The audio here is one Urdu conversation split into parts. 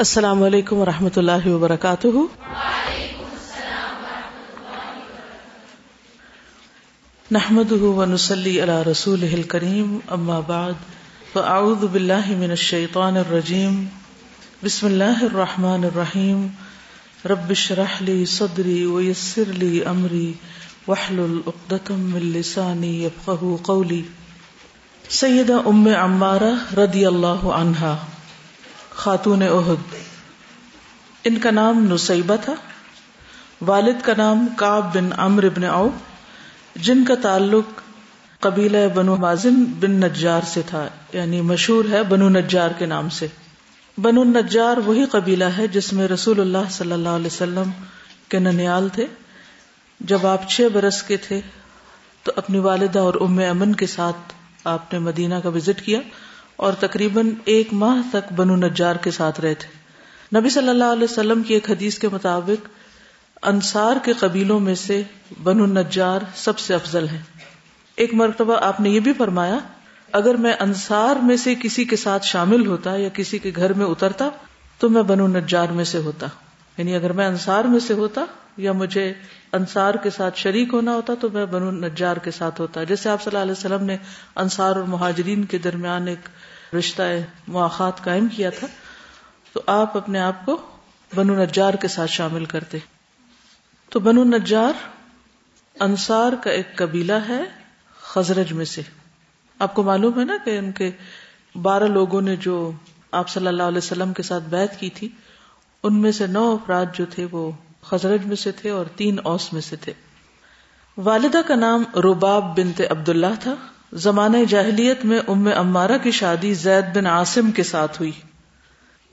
السلام علیکم و رحمۃ اللہ وبرکاتہ۔ نحمد ونسلی علی رسول کریم اما بعد، فاعوذ باللہ من الشیطان الرجیم۔ بسم اللہ الرحمن الرحیم۔ رب اشرح صدری ویسر لی امری، واحلل عقدۃ من قولی۔ سیدہ ام عمارہ رضی اللہ عنہا۔ خاتون عہد ان کا نام نصیبہ تھا۔ والد کا نام کاب بن امر ابن او جن کا تعلق قبیلہ بنو مازن بن نجار سے تھا یعنی مشہور ہے بنو نجار کے نام سے۔ بنو نجار وہی قبیلہ ہے جس میں رسول اللہ صلی اللہ علیہ وسلم کے ننیال تھے۔ جب آپ چھ برس کے تھے تو اپنی والدہ اور ام امن کے ساتھ آپ نے مدینہ کا وزٹ کیا۔ اور تقریباً ایک ماہ تک بنو نجار کے ساتھ رہے تھے۔ نبی صلی اللہ علیہ وسلم کی ایک حدیث کے مطابق انصار کے قبیلوں میں سے بنو نجار سب سے افضل ہے ایک مرتبہ آپ نے یہ بھی فرمایا، اگر میں انصار میں سے کسی کے ساتھ شامل ہوتا یا کسی کے گھر میں اترتا تو میں بنو نجار میں سے ہوتا۔ یعنی اگر میں انصار میں سے ہوتا یا مجھے انصار کے ساتھ شریک ہونا ہوتا تو میں بنو نجار کے ساتھ ہوتا۔ جیسے آپ صلی اللہ علیہ وسلم نے انصار اور مہاجرین کے درمیان ایک رشتہ مواقع قائم کیا تھا، تو آپ اپنے آپ کو بنو نجار کے ساتھ شامل کرتے۔ تو بنو نجار انصار کا ایک قبیلہ ہے خزرج میں سے۔ آپ کو معلوم ہے نا کہ ان کے بارہ لوگوں نے جو آپ صلی اللہ علیہ وسلم کے ساتھ بیعت کی تھی، ان میں سے نو افراد جو تھے وہ خزرج میں سے تھے اور تین اوس میں سے تھے۔ والدہ کا نام روباب بنت عبداللہ تھا۔ زمانۂ جاہلیت میں ام امارہ کی شادی زید بن عاصم کے ساتھ ہوئی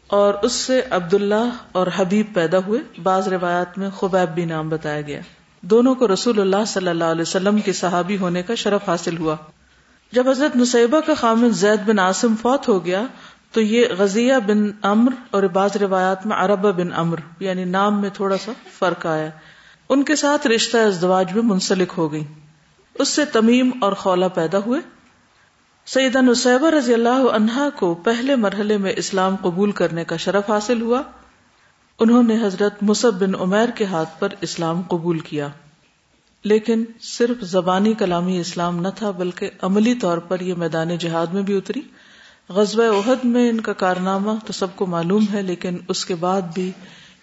اور اس سے عبداللہ اور حبیب پیدا ہوئے۔ بعض روایات میں خبیب بھی نام بتایا گیا۔ دونوں کو رسول اللہ صلی اللہ علیہ وسلم کے صحابی ہونے کا شرف حاصل ہوا۔ جب حضرت نصیبہ کا خامد زید بن عاصم فوت ہو گیا تو یہ غزیہ بن امر اور بعض روایات میں عربہ بن امر یعنی نام میں تھوڑا سا فرق آیا۔ ان کے ساتھ رشتہ ازدواج میں منسلک ہو گئی۔ اس سے تمیم اور خولا پیدا ہوئے۔ سیدہ نصیبہ رضی اللہ عنہا کو پہلے مرحلے میں اسلام قبول کرنے کا شرف حاصل ہوا۔ انہوں نے حضرت مصب بن عمیر کے ہاتھ پر اسلام قبول کیا۔ لیکن صرف زبانی کلامی اسلام نہ تھا، بلکہ عملی طور پر یہ میدان جہاد میں بھی اتری۔ غزب عہد میں ان کا کارنامہ تو سب کو معلوم ہے، لیکن اس کے بعد بھی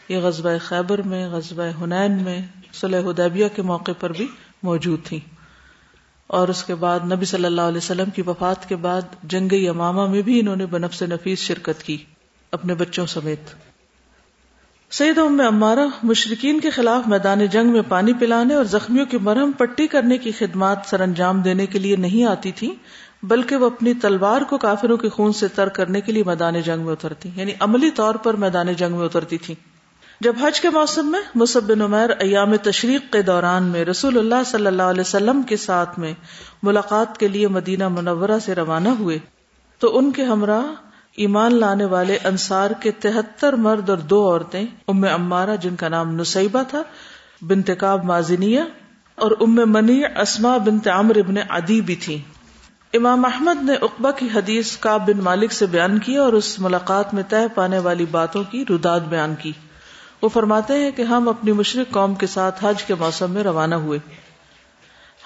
یہ غزب خیبر میں غزب حنین میں، صلح حدیبیہ کے موقع پر بھی موجود تھی اور اس کے بعد نبی صلی اللہ علیہ وسلم کی وفات کے بعد جنگ یمامہ میں بھی انہوں نے بنف سے نفیس شرکت کی اپنے بچوں سمیت۔ سید ام امارہ مشرقین کے خلاف میدان جنگ میں پانی پلانے اور زخمیوں کی مرہم پٹی کرنے کی خدمات سر انجام دینے کے لیے نہیں آتی تھی، بلکہ وہ اپنی تلوار کو کافروں کے خون سے تر کرنے کے لیے میدان جنگ میں اترتی یعنی عملی طور پر میدان جنگ میں اترتی تھی جب حج کے موسم میں مصب بن عمیر ایام تشریق کے دوران میں رسول اللہ صلی اللہ علیہ وسلم کے ساتھ میں ملاقات کے لیے مدینہ منورہ سے روانہ ہوئے، تو ان کے ہمراہ ایمان لانے والے انصار کے تہتر مرد اور دو عورتیں، ام امارہ جن کا نام نصیبہ تھا بنتکاب مازنیہ اور ام منی اسما بنت عمر ابن عدی بھی تھی امام احمد نے اقبا کی حدیث کاب بن مالک سے بیان کی اور اس ملاقات میں طے پانے والی باتوں کی رداد بیان کی۔ وہ فرماتے ہیں کہ ہم اپنی مشرق قوم کے ساتھ حج کے موسم میں روانہ ہوئے۔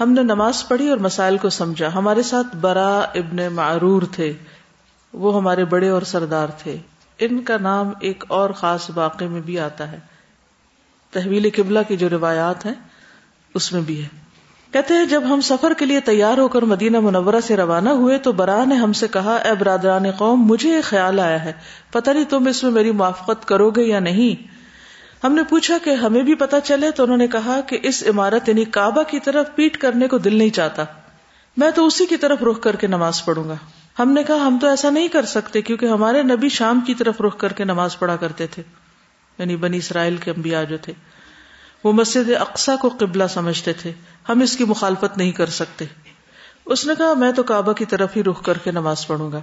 ہم نے نماز پڑھی اور مسائل کو سمجھا۔ ہمارے ساتھ برا ابن معرور تھے۔ وہ ہمارے بڑے اور سردار تھے۔ ان کا نام ایک اور خاص واقع میں بھی آتا ہے۔ تحویل قبلہ کی جو روایات ہیں، اس میں بھی ہے۔ کہتے ہیں، جب ہم سفر کے لیے تیار ہو کر مدینہ منورہ سے روانہ ہوئے تو برا نے ہم سے کہا، اے برادران قوم، مجھے یہ خیال آیا ہے۔ پتہ نہیں تم اس میں میری موافقت کرو گے یا نہیں۔ ہم نے پوچھا کہ ہمیں بھی پتا چلے تو انہوں نے کہا کہ اس عمارت یعنی کعبہ کی طرف پیٹ کرنے کو دل نہیں چاہتا۔ میں تو اسی کی طرف رخ کر کے نماز پڑھوں گا۔ ہم نے کہا ہم تو ایسا نہیں کر سکتے کیونکہ ہمارے نبی شام کی طرف رخ کر کے نماز پڑھا کرتے تھے۔ یعنی بنی اسرائیل کے انبیاء جو تھے۔ وہ مسجد اقسا کو قبلہ سمجھتے تھے۔ ہم اس کی مخالفت نہیں کر سکتے۔ اس نے کہا میں تو کعبہ کی طرف ہی رخ کر کے نماز پڑھوں گا۔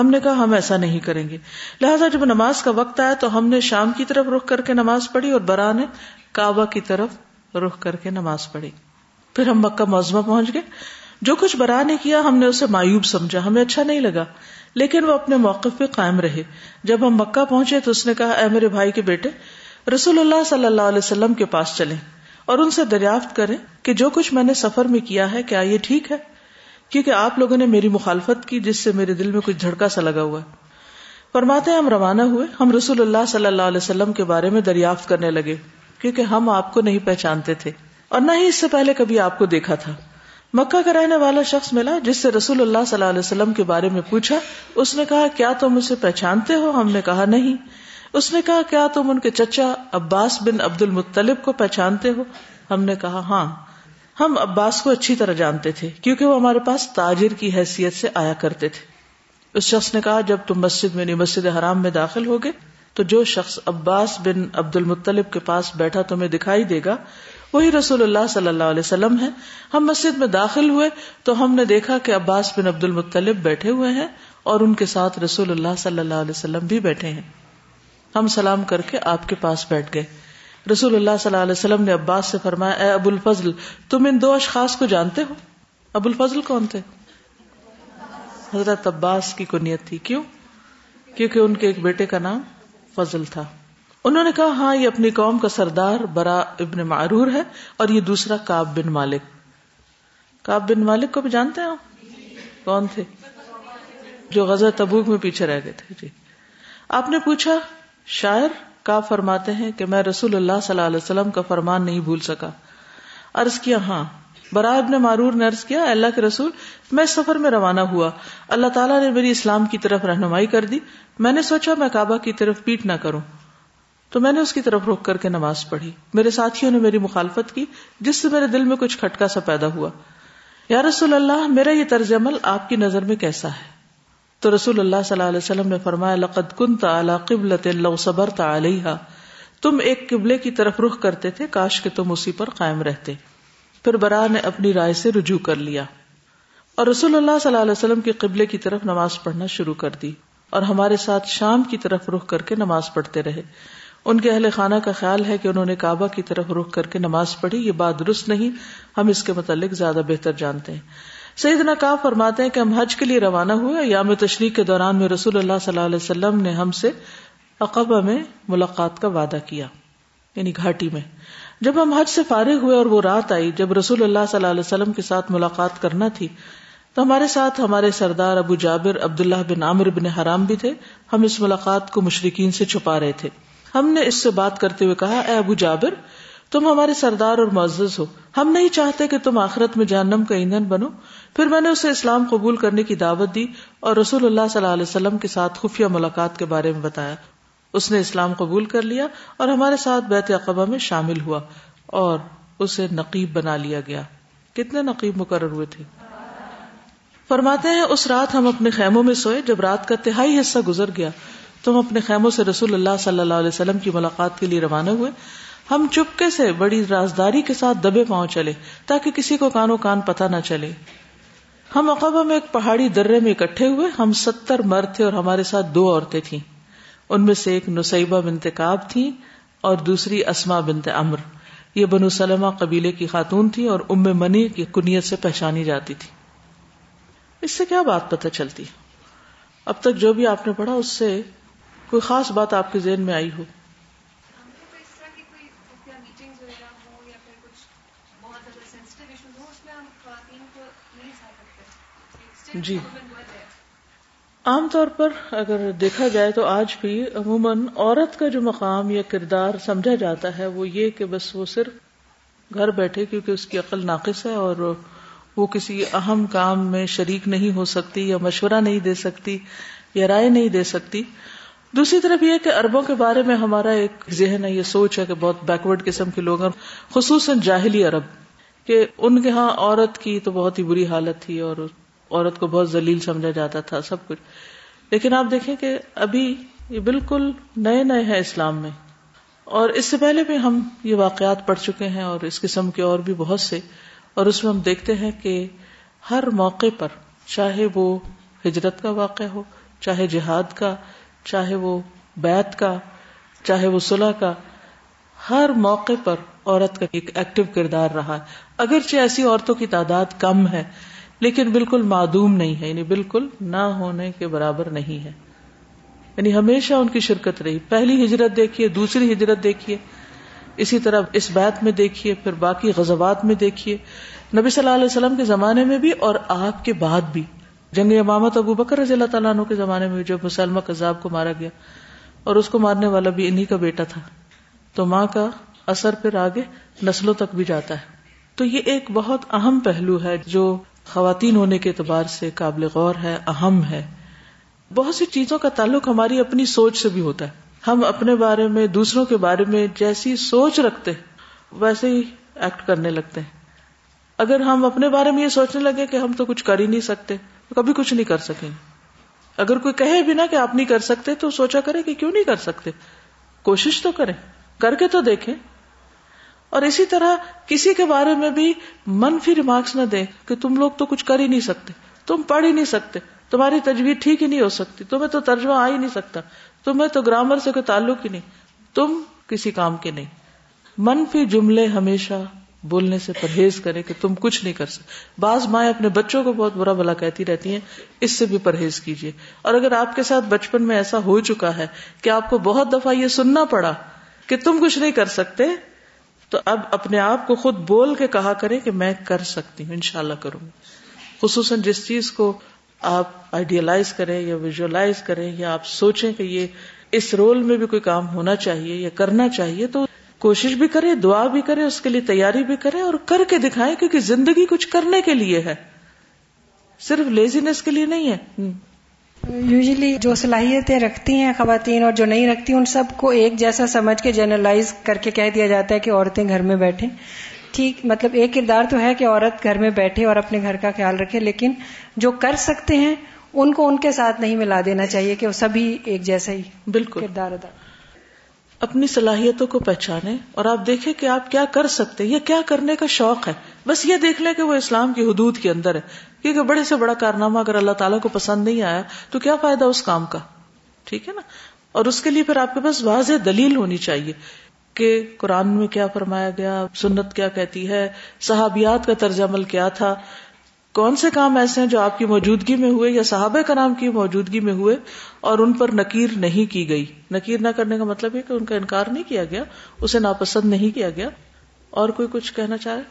ہم نے کہا ہم ایسا نہیں کریں گے۔ لہٰذا جب نماز کا وقت آیا تو ہم نے شام کی طرف رخ کر کے نماز پڑھی اور برا نے کعبہ کی طرف رخ کر کے نماز پڑھی۔ پھر ہم مکہ موزمہ پہنچ گئے۔ جو کچھ برا نے کیا ہم نے اسے مایوب سمجھا۔ ہمیں اچھا نہیں لگا، لیکن وہ اپنے موقف پہ قائم رہے۔ جب ہم مکہ پہنچے تو اس نے کہا، اے میرے بھائی کے بیٹے، رسول اللہ صلی اللہ علیہ وسلم کے پاس چلیں اور ان سے دریافت کریں کہ جو کچھ میں نے سفر میں کیا ہے، کیا یہ ٹھیک ہے؟ کیونکہ آپ لوگوں نے میری مخالفت کی جس سے میرے دل میں کچھ جھڑکا سا لگا ہوا فرماتے ہم روانہ ہوئے، ہم رسول اللہ صلی اللہ علیہ وسلم کے بارے میں دریافت کرنے لگے، کیونکہ ہم آپ کو نہیں پہچانتے تھے۔ اور نہ ہی اس سے پہلے کبھی آپ کو دیکھا تھا۔ مکہ کا رہنے والا شخص ملا جس سے رسول اللہ صلی اللہ علیہ وسلم کے بارے میں پوچھا۔ اس نے کہا، کیا تم اسے پہچانتے ہو؟ ہم نے کہا، نہیں۔ اس نے کہا، کیا تم ان کے چچا عباس بن عبد المطلب کو پہچانتے ہو؟ ہم نے کہا ہاں۔ ہم عباس کو اچھی طرح جانتے تھے، کیونکہ وہ ہمارے پاس تاجر کی حیثیت سے آیا کرتے تھے۔ اس شخص نے کہا، جب تم مسجد میں مسجد حرام میں داخل ہوگے، تو جو شخص عباس بن عبد المطلب کے پاس بیٹھا تمہیں دکھائی دے گا، وہی رسول اللہ صلی اللہ علیہ وسلم ہے ہم مسجد میں داخل ہوئے تو ہم نے دیکھا کہ عباس بن عبد المطلب بیٹھے ہوئے ہیں اور ان کے ساتھ رسول اللہ صلی اللہ علیہ وسلم بھی بیٹھے ہیں۔ ہم سلام کر کے آپ کے پاس بیٹھ گئے۔ رسول اللہ صلی اللہ علیہ وسلم نے عباس سے فرمایا، اے ابو الفضل، تم ان دو اشخاص کو جانتے ہو؟ ابو الفضل کون تھے؟ حضرت عباس کی کنیت تھی۔ کیوں؟ کیونکہ ان کے ایک بیٹے کا نام فضل تھا۔ انہوں نے کہا ہاں یہ اپنی قوم کا سردار برا ابن معرور ہے اور یہ دوسرا کاب بن مالک۔ کاب بن مالک کو بھی جانتے ہیں کون تھے؟ جو غزہ تبوک میں پیچھے رہ گئے تھے۔ جی۔ آپ نے پوچھا، شاعر؟ کا فرماتے ہیں کہ میں رسول اللہ صلی اللہ علیہ وسلم کا فرمان نہیں بھول سکا۔ عرض کیا ہاں۔ برا ابن معرور نے عرض کیا اللہ کے رسول، میں سفر میں روانہ ہوا۔ اللہ تعالیٰ نے میری اسلام کی طرف رہنمائی کر دی۔ میں نے سوچا میں کعبہ کی طرف پیٹ نہ کروں۔ تو میں نے اس کی طرف رک کر کے نماز پڑھی۔ میرے ساتھیوں نے میری مخالفت کی، جس سے میرے دل میں کچھ کھٹکا سا پیدا ہوا۔ یا رسول اللہ، میرا یہ طرز عمل آپ کی نظر میں کیسا ہے؟ تو رسول اللہ صلی اللہ علیہ وسلم نے فرمایا، لقد كنت على قبلة لو صبرت عليها تم ایک قبلے کی طرف رخ کرتے تھے، کاش کہ تم اسی پر قائم رہتے۔ پھر برا نے اپنی رائے سے رجوع کر لیا۔ اور رسول اللہ صلی اللہ علیہ وسلم کے قبلے کی طرف نماز پڑھنا شروع کر دی۔ اور ہمارے ساتھ شام کی طرف رخ کر کے نماز پڑھتے رہے۔ ان کے اہل خانہ کا خیال ہے کہ انہوں نے کعبہ کی طرف رخ کر کے نماز پڑھی، یہ بات درست نہیں۔ ہم اس کے متعلق زیادہ بہتر جانتے ہیں۔ سعید نقاب فرماتے ہیں کہ ہم حج کے لیے روانہ ہوئے یام تشریق کے دوران میں رسول اللہ صلی اللہ علیہ وسلم نے ہم سے اقبا میں ملاقات کا وعدہ کیا یعنی گھاٹی میں۔ جب ہم حج سے فارغ ہوئے اور وہ رات آئی، جب رسول اللہ صلی اللہ علیہ وسلم کے ساتھ ملاقات کرنا تھی، تو ہمارے ساتھ ہمارے سردار ابو جابر، عبداللہ بن عامر بن حرام بھی تھے۔ ہم اس ملاقات کو مشرقین سے چھپا رہے تھے۔ ہم نے اس سے بات کرتے ہوئے کہا، اے ابو جابر، تم ہمارے سردار اور معزز ہو۔ ہم نہیں چاہتے کہ تم آخرت میں جہنم کا ایندھن بنو۔ پھر میں نے اسے اسلام قبول کرنے کی دعوت دی اور رسول اللہ صلی اللہ علیہ وسلم کے ساتھ خفیہ ملاقات کے بارے میں بتایا۔ اس نے اسلام قبول کر لیا اور ہمارے ساتھ بیت اقبا میں شامل ہوا اور اسے نقیب بنا لیا گیا۔ کتنے نقیب مقرر ہوئے تھے۔ فرماتے ہیں، اس رات ہم اپنے خیموں میں سوئے۔ جب رات کا تہائی حصہ گزر گیا تو ہم اپنے خیموں سے رسول اللہ صلی اللہ علیہ وسلم کی ملاقات کے لیے روانہ ہوئے۔ ہم چپکے سے بڑی رازداری کے ساتھ دبے پاؤں چلے تاکہ کسی کو کانو کان پتہ نہ چلے۔ ہم اقبا میں ایک پہاڑی درے میں اکٹھے ہوئے، ہم ستر مرد تھے اور ہمارے ساتھ دو عورتیں تھیں۔ ان میں سے ایک نصیبہ بنت کاب تھی اور دوسری اسما بنت امر یہ بنو سلمہ قبیلے کی خاتون تھی اور ام منی کی کنیت سے پہچانی جاتی تھی۔ اس سے کیا بات پتہ چلتی؟ اب تک جو بھی آپ نے پڑھا، اس سے کوئی خاص بات آپ کے ذہن میں آئی ہو۔ جی۔ عام طور پر اگر دیکھا جائے تو آج بھی عموماً عورت کا جو مقام یا کردار سمجھا جاتا ہے وہ یہ کہ بس وہ صرف گھر بیٹھے کیونکہ اس کی عقل ناقص ہے اور وہ کسی اہم کام میں شریک نہیں ہو سکتی یا مشورہ نہیں دے سکتی یا رائے نہیں دے سکتی۔ دوسری طرف یہ کہ اربوں کے بارے میں ہمارا ایک ذہن ہے، یہ سوچ ہے کہ بہت بیکورڈ قسم کے لوگ ہیں، خصوصاً جاہلی عرب، کہ ان کے ہاں عورت کی تو بہت ہی بری حالت تھی اور عورت کو بہت ذلیل سمجھا جاتا تھا، سب کچھ۔ لیکن آپ دیکھیں کہ ابھی یہ بالکل نئے نئے ہیں اسلام میں۔ اور اس سے پہلے بھی ہم یہ واقعات پڑھ چکے ہیں اور اس قسم کے اور بھی بہت سے۔ اور اس میں ہم دیکھتے ہیں کہ ہر موقع پر چاہے وہ ہجرت کا واقعہ ہو، چاہے جہاد کا، چاہے وہ بیت کا، چاہے وہ صلح کا، ہر موقع پر عورت کا ایک ایکٹیو کردار رہا۔ ہے اگرچہ ایسی عورتوں کی تعداد کم ہے لیکن بالکل معدوم نہیں ہے یعنی بالکل نہ ہونے کے برابر نہیں ہے۔ یعنی ہمیشہ ان کی شرکت رہی۔ پہلی ہجرت دیکھیے، دوسری ہجرت دیکھیے۔ اسی طرح اس بات میں دیکھیے، پھر باقی غزوات میں دیکھیے۔ نبی صلی اللہ علیہ وسلم کے زمانے میں بھی اور آپ کے بعد بھی۔ جنگ امامت ابو بکر رضی اللہ تعالیٰ عنہ کے زمانے میں جو مسلمہ کذاب کو مارا گیا اور اس کو مارنے والا بھی انہی کا بیٹا تھا۔ تو ماں کا اثر پھر آگے نسلوں تک بھی جاتا ہے۔ تو یہ ایک بہت اہم پہلو ہے جو خواتین ہونے کے اعتبار سے قابل غور ہے، اہم ہے۔ بہت سی چیزوں کا تعلق ہماری اپنی سوچ سے بھی ہوتا ہے۔ ہم اپنے بارے میں، دوسروں کے بارے میں جیسی سوچ رکھتے ویسے ہی ایکٹ کرنے لگتے ہیں۔ اگر ہم اپنے بارے میں یہ سوچنے لگے کہ ہم تو کچھ کر ہی نہیں سکتے، تو کبھی کچھ نہیں کر سکیں۔ اگر کوئی کہے بھی نا کہ آپ نہیں کر سکتے، تو سوچا کرے کہ کیوں نہیں کر سکتے۔ کوشش تو کریں۔ کر کے تو دیکھیں۔ اور اسی طرح کسی کے بارے میں بھی منفی ریمارکس نہ دیں کہ تم لوگ تو کچھ کر ہی نہیں سکتے، تم پڑھ ہی نہیں سکتے، تمہاری تجویز ٹھیک ہی نہیں ہو سکتی، تمہیں تو ترجمہ آ ہی نہیں سکتا، تمہیں تو گرامر سے کوئی تعلق ہی نہیں، تم کسی کام کے نہیں۔ منفی جملے ہمیشہ بولنے سے پرہیز کرے کہ تم کچھ نہیں کر سکتے۔ بعض مائیں اپنے بچوں کو بہت برا بلا کہتی رہتی ہیں، اس سے بھی پرہیز کیجیے اور اگر آپ کے ساتھ بچپن میں ایسا ہو چکا ہے کہ آپ کو بہت دفعہ یہ سننا پڑا کہ تم کچھ نہیں کر سکتے تو اب اپنے آپ کو خود بول کے کہا کرے کہ میں کر سکتی ہوں ان شاء اللہ کروں گی۔ خصوصاً جس چیز کو آپ آئیڈیالائز کریں یا ویژلائز کریں یا آپ سوچیں کہ یہ اس رول میں بھی کوئی کام ہونا چاہیے یا کرنا چاہیے، تو کوشش بھی کرے دعا بھی کرے اس کے لیے تیاری بھی کرے اور کر کے دکھائے کیونکہ زندگی کچھ کرنے کے لیے ہے۔ صرف لیزینس کے لیے نہیں ہے۔ یوزلی جو صلاحیتیں رکھتی ہیں خواتین اور جو نہیں رکھتی ان سب کو ایک جیسا سمجھ کے جنرلائز کر کے کہہ دیا جاتا ہے کہ عورتیں گھر میں بیٹھے ٹھیک مطلب ایک کردار تو ہے کہ عورت گھر میں بیٹھے اور اپنے گھر کا خیال رکھے لیکن جو کر سکتے ہیں ان کو ان کے ساتھ نہیں ملا دینا چاہیے کہ وہ سبھی ایک جیسا ہی بالکل۔ کردار ادا۔ اپنی صلاحیتوں کو پہچانے اور آپ دیکھیں کہ آپ کیا کر سکتے یہ کیا کرنے کا شوق ہے۔ بس یہ دیکھ لیں کہ وہ اسلام کی حدود کے اندر ہے۔ کیونکہ بڑے سے بڑا کارنامہ اگر اللہ تعالیٰ کو پسند نہیں آیا تو کیا فائدہ اس کام کا؟ ٹھیک ہے نا؟ اور اس کے لیے پھر آپ کے پاس واضح دلیل ہونی چاہیے کہ قرآن میں کیا فرمایا گیا، سنت کیا کہتی ہے، صحابیات کا طرز عمل کیا تھا۔ کون سے کام ایسے ہیں جو آپ کی موجودگی میں ہوئے یا صحابہ کا نام کی موجودگی میں ہوئے اور ان پر نکیر نہیں کی گئی؟ نکیر نہ کرنے کا مطلب ہے کہ ان کا انکار نہیں کیا گیا، اسے ناپسند نہیں کیا گیا۔ اور کوئی کچھ کہنا چاہے؟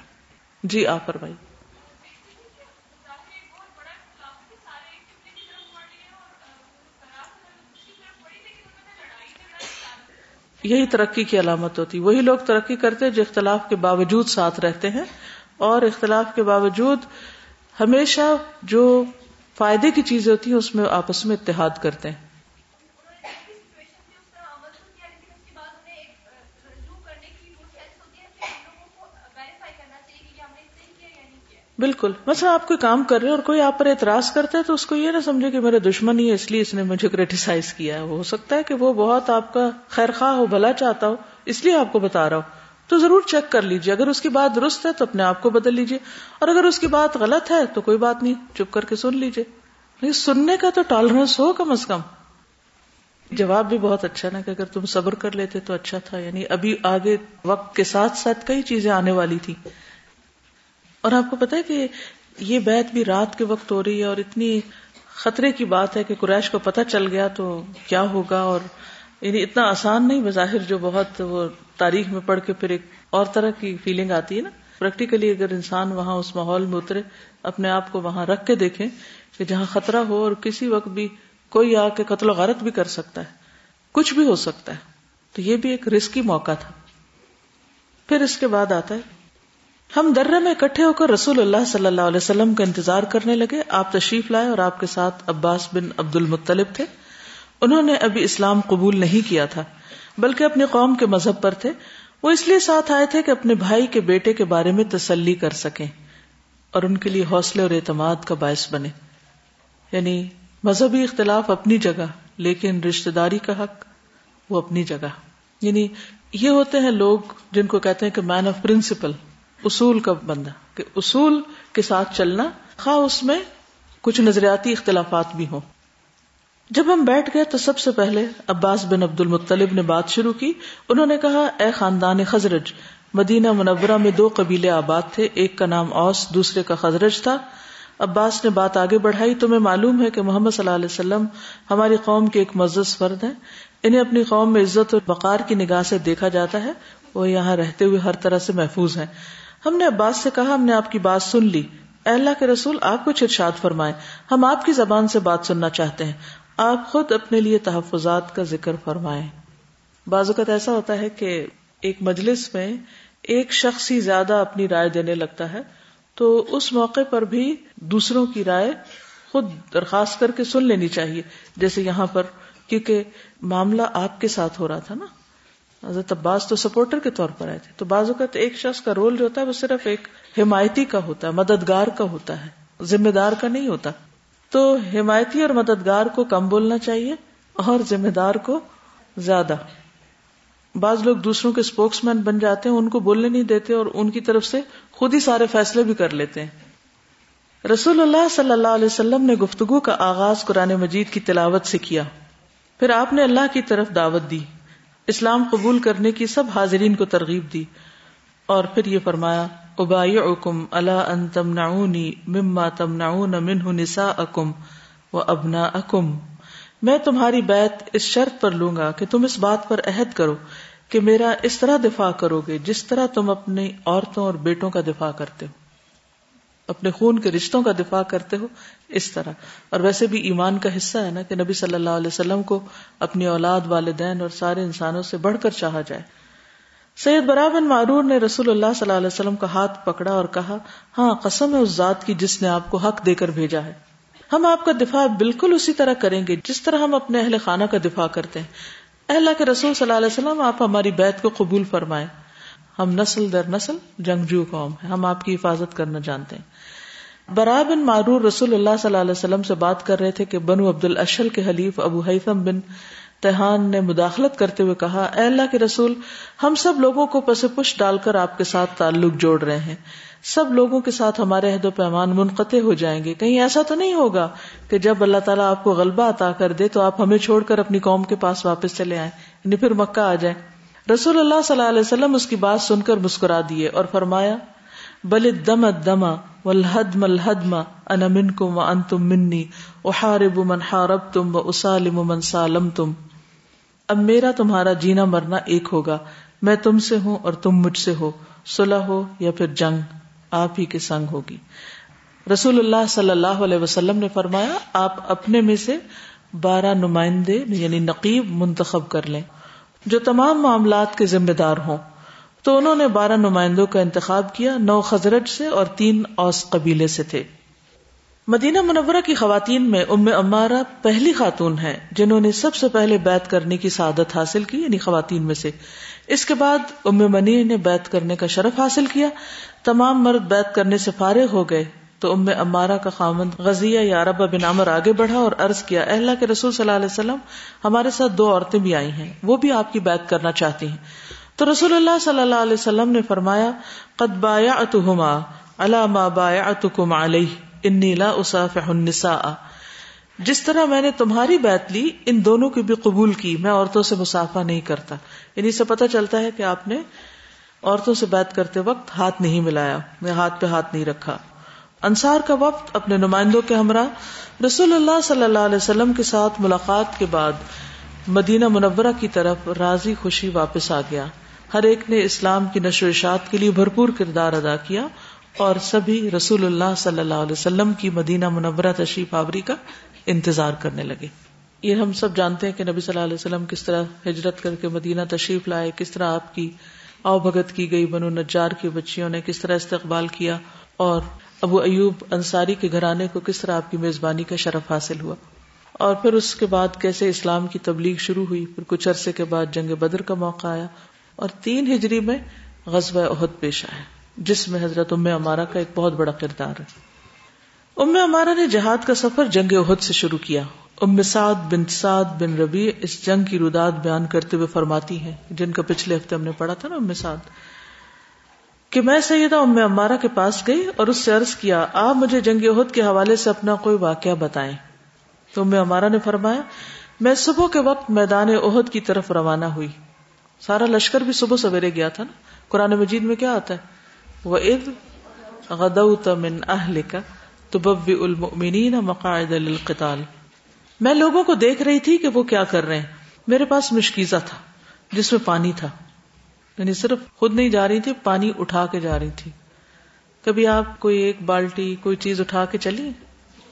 جی آپ فرمائی یہی ترقی کی علامت ہوتی۔ وہی لوگ ترقی کرتے جو اختلاف کے باوجود ساتھ رہتے ہیں اور اختلاف کے باوجود ہمیشہ جو فائدے کی چیزیں ہوتی ہیں، اس میں آپس میں اتحاد کرتے ہیں۔ بالکل۔ مثلا آپ کوئی کام کر رہے اور کوئی آپ پر اعتراض کرتا ہے تو اس کو یہ نہ سمجھے کہ میرے دشمن ہی ہے، اس لیے اس نے مجھے کریٹیسائز کیا ہے۔ ہو سکتا ہے کہ وہ بہت آپ کا خیر خواہ ہو، بھلا چاہتا ہو، اس لیے آپ کو بتا رہا ہو۔ تو ضرور چیک کر لیجیے اگر اس کی بات درست ہے تو اپنے آپ کو بدل لیجیے اور اگر اس کی بات غلط ہے تو کوئی بات نہیں، چپ کر کے سن لیجیے سننے کا تو ٹالرنس ہو کم از کم۔ جواب بھی بہت اچھا نا کہ اگر تم صبر کر لیتے تو اچھا تھا۔ یعنی ابھی آگے وقت کے ساتھ ساتھ کئی چیزیں آنے والی تھی اور آپ کو پتا ہے کہ یہ بیت بھی رات کے وقت ہو رہی ہے اور اتنی خطرے کی بات ہے کہ قریش کو پتہ چل گیا تو کیا ہوگا۔ اور یعنی اتنا آسان نہیں، بظاہر جو بہت وہ تاریخ میں پڑھ کے پھر ایک اور طرح کی فیلنگ آتی ہے نا؟ پریکٹیکلی اگر انسان وہاں اس ماحول میں اترے، اپنے آپ کو وہاں رکھ کے دیکھے کہ جہاں خطرہ ہو اور کسی وقت بھی کوئی آ کے قتل و غارت بھی کر سکتا ہے، کچھ بھی ہو سکتا ہے، تو یہ بھی ایک رسکی موقع تھا۔ پھر اس کے بعد آتا ہے، ہم درہ میں اکٹھے ہو کر رسول اللہ صلی اللہ علیہ وسلم کا انتظار کرنے لگے۔ آپ تشریف لائے اور آپ کے ساتھ عباس بن عبد المطلب تھے۔ انہوں نے ابھی اسلام قبول نہیں کیا تھا۔ بلکہ اپنے قوم کے مذہب پر تھے۔ وہ اس لیے ساتھ آئے تھے کہ اپنے بھائی کے بیٹے کے بارے میں تسلی کر سکیں اور ان کے لیے حوصلے اور اعتماد کا باعث بنے۔ یعنی مذہبی اختلاف اپنی جگہ، لیکن رشتے داری کا حق وہ اپنی جگہ۔ یعنی یہ ہوتے ہیں لوگ جن کو کہتے ہیں کہ مین آف پرنسپل اصول کا بندہ، کہ اصول کے ساتھ چلنا، خواہ اس میں کچھ نظریاتی اختلافات بھی ہوں۔ جب ہم بیٹھ گئے تو سب سے پہلے عباس بن عبد المطلب نے بات شروع کی۔ انہوں نے کہا، اے خاندان خزرج مدینہ منورہ میں دو قبیلے آباد تھے، ایک کا نام اوس، دوسرے کا خزرج تھا۔ عباس نے بات آگے بڑھائی تمہیں معلوم ہے کہ محمد صلی اللہ علیہ وسلم ہماری قوم کے ایک مزز فرد ہیں۔ انہیں اپنی قوم میں عزت اور بقار کی نگاہ سے دیکھا جاتا ہے۔ وہ یہاں رہتے ہوئے ہر طرح سے محفوظ ہیں۔ ہم نے عباس سے کہا، ہم نے آپ کی بات سن لی۔ اے اللہ کے رسول، آپ کچھ ارشاد فرمائے ہم آپ کی زبان سے بات سننا چاہتے ہیں۔ آپ خود اپنے لیے تحفظات کا ذکر فرمائیں۔ بعض اوقات ایسا ہوتا ہے کہ ایک مجلس میں ایک شخص ہی زیادہ اپنی رائے دینے لگتا ہے تو اس موقع پر بھی دوسروں کی رائے خود درخواست کر کے سن لینی چاہیے۔ جیسے یہاں پر، کیونکہ معاملہ آپ کے ساتھ ہو رہا تھا نا۔ حضرت عباس تو سپورٹر کے طور پر آئے تھے۔ تو بعض اوقات ایک شخص کا رول جو ہوتا ہے وہ صرف ایک حمایتی کا ہوتا ہے، مددگار کا ہوتا ہے، ذمہ دار کا نہیں ہوتا۔ تو حمایتی اور مددگار کو کم بولنا چاہیے اور ذمہ دار کو زیادہ۔ بعض لوگ دوسروں کے اسپوکس مین بن جاتے ہیں، ان کو بولنے نہیں دیتے اور ان کی طرف سے خود ہی سارے فیصلے بھی کر لیتے ہیں۔ رسول اللہ صلی اللہ علیہ وسلم نے گفتگو کا آغاز قرآن مجید کی تلاوت سے کیا۔ پھر آپ نے اللہ کی طرف دعوت دی۔ اسلام قبول کرنے کی سب حاضرین کو ترغیب دی۔ اور پھر یہ فرمایا ابائی اکم اللہ ان تم مما تم منہ نسا اکم و ابنا اکم میں تمہاری بیت اس شرط پر لوں گا کہ تم اس بات پر عہد کرو کہ میرا اس طرح دفاع کرو گے جس طرح تم اپنی عورتوں اور بیٹوں کا دفاع کرتے ہو۔ اپنے خون کے رشتوں کا دفاع کرتے ہو اس طرح۔ اور ویسے بھی ایمان کا حصہ ہے نا کہ نبی صلی اللہ علیہ وسلم کو اپنی اولاد والدین اور سارے انسانوں سے بڑھ کر چاہا جائے۔ سید برا بن معرور نے رسول اللہ صلی اللہ علیہ وسلم کا ہاتھ پکڑا اور کہا ہاں قسم ہے اس ذات کی جس نے آپ کو حق دے کر بھیجا ہے۔ ہم آپ کا دفاع بالکل اسی طرح کریں گے جس طرح ہم اپنے اہل خانہ کا دفاع کرتے ہیں۔ اللہ کے رسول صلی اللہ علیہ وسلم، آپ ہماری بیت کو قبول فرمائے ہم نسل در نسل جنگجو قوم ہیں، ہم آپ کی حفاظت کرنا جانتے ہیں۔ برا بن معرور رسول اللہ صلی اللہ علیہ وسلم سے بات کر رہے تھے کہ بنو عبد الشل کے حلیف ابو حیثم بن تہان نے مداخلت کرتے ہوئے کہا، اے اللہ کے رسول، ہم سب لوگوں کو پس پش ڈال کر آپ کے ساتھ تعلق جوڑ رہے ہیں۔ سب لوگوں کے ساتھ ہمارے عہد و پیمان منقطع ہو جائیں گے۔ کہیں ایسا تو نہیں ہوگا کہ جب اللہ تعالیٰ آپ کو غلبہ عطا کر دے تو آپ ہمیں چھوڑ کر اپنی قوم کے پاس واپس چلے آئیں یعنی پھر مکہ آ جائیں۔ رسول اللہ صلی اللہ علیہ وسلم اس کی بات سن کر مسکرا دیے اور فرمایا، بل دم دما ولحدم الحدم ان من کم و ان تم منی، احارب من حارب تم و اسالم من سالم تم اب میرا تمہارا جینا مرنا ایک ہوگا۔ میں تم سے ہوں اور تم مجھ سے ہو۔ صلح ہو یا پھر جنگ، آپ ہی کے سنگ ہوگی۔ رسول اللہ صلی اللہ علیہ وسلم نے فرمایا، آپ اپنے میں سے بارہ نمائندے یعنی نقیب منتخب کر لیں۔ جو تمام معاملات کے ذمہ دار ہوں۔ تو انہوں نے بارہ نمائندوں کا انتخاب کیا، نو خزرج سے اور تین اوس قبیلے سے تھے۔ مدینہ منورہ کی خواتین میں ام امارا پہلی خاتون ہے جنہوں نے سب سے پہلے بیت کرنے کی سعادت حاصل کی یعنی خواتین میں سے۔ اس کے بعد ام منی نے بیت کرنے کا شرف حاصل کیا۔ تمام مرد بیت کرنے سے فارغ ہو گئے۔ تو ام امارا کا خامند غزیہ یا ربا بن عمر آگے بڑھا اور عرض کیا اللہ کے رسول صلی اللہ علیہ وسلم، ہمارے ساتھ دو عورتیں بھی آئی ہیں، وہ بھی آپ کی بیت کرنا چاہتی ہیں۔ تو رسول اللہ صلی اللہ علیہ وسلم نے فرمایا، قد بایا علامہ بایا کم علیہ۔ انی لا اسافح النساء۔ جس طرح میں نے تمہاری بات لی، ان دونوں کی بھی قبول کی، میں عورتوں سے مسافہ نہیں کرتا۔ انہیں سے پتہ چلتا ہے کہ آپ نے عورتوں سے بات کرتے وقت ہاتھ نہیں ملایا، میں ہاتھ پہ ہاتھ نہیں رکھا۔ انصار کا وقت اپنے نمائندوں کے ہمراہ، رسول اللہ صلی اللہ علیہ وسلم کے ساتھ ملاقات کے بعد مدینہ منورہ کی طرف راضی خوشی واپس آ گیا۔ ہر ایک نے اسلام کی نشر و اشاعت کے لیے بھرپور کردار ادا کیا۔ اور سبھی رسول اللہ صلی اللہ علیہ وسلم کی مدینہ منورہ تشریف آوری کا انتظار کرنے لگے۔ یہ ہم سب جانتے ہیں کہ نبی صلی اللہ علیہ وسلم کس طرح ہجرت کر کے مدینہ تشریف لائے، کس طرح آپ کی او بھگت کی گئی بنو نجار کی بچیوں نے کس طرح استقبال کیا اور ابو ایوب انصاری کے گھرانے کو کس طرح آپ کی میزبانی کا شرف حاصل ہوا۔ اور پھر اس کے بعد کیسے اسلام کی تبلیغ شروع ہوئی، پھر کچھ عرصے کے بعد جنگ بدر کا موقع آیا اور تین ہجری میں غزوہ عہد پیش آیا۔ جس میں حضرت ام امارا کا ایک بہت بڑا کردار ہے۔ ام امارا نے جہاد کا سفر جنگ عہد سے شروع کیا۔ ام سعد بن سعد بن ربی اس جنگ کی روداد بیان کرتے ہوئے فرماتی ہیں، جن کا پچھلے ہفتے ہم نے پڑھا تھا نا ام سعد۔ کہ میں سیدہ ام امارا کے پاس گئی اور اس سے عرض کیا آپ مجھے جنگ عہد کے حوالے سے اپنا کوئی واقعہ بتائیں۔ تو ام امارا نے فرمایا، میں صبح کے وقت میدان عہد کی طرف روانہ ہوئی۔ سارا لشکر بھی صبح سویرے گیا تھا نا۔ قرآن مجید میں کیا آتا ہے؟ وہ من اہل کا المؤمنین مقاعد للقتال۔ میں لوگوں کو دیکھ رہی تھی کہ وہ کیا کر رہے ہیں۔ میرے پاس مشکیزہ تھا، جس میں پانی تھا۔ یعنی صرف خود نہیں جا رہی تھی، پانی اٹھا کے جا رہی تھی۔ کبھی آپ کوئی ایک بالٹی، کوئی چیز اٹھا کے چلی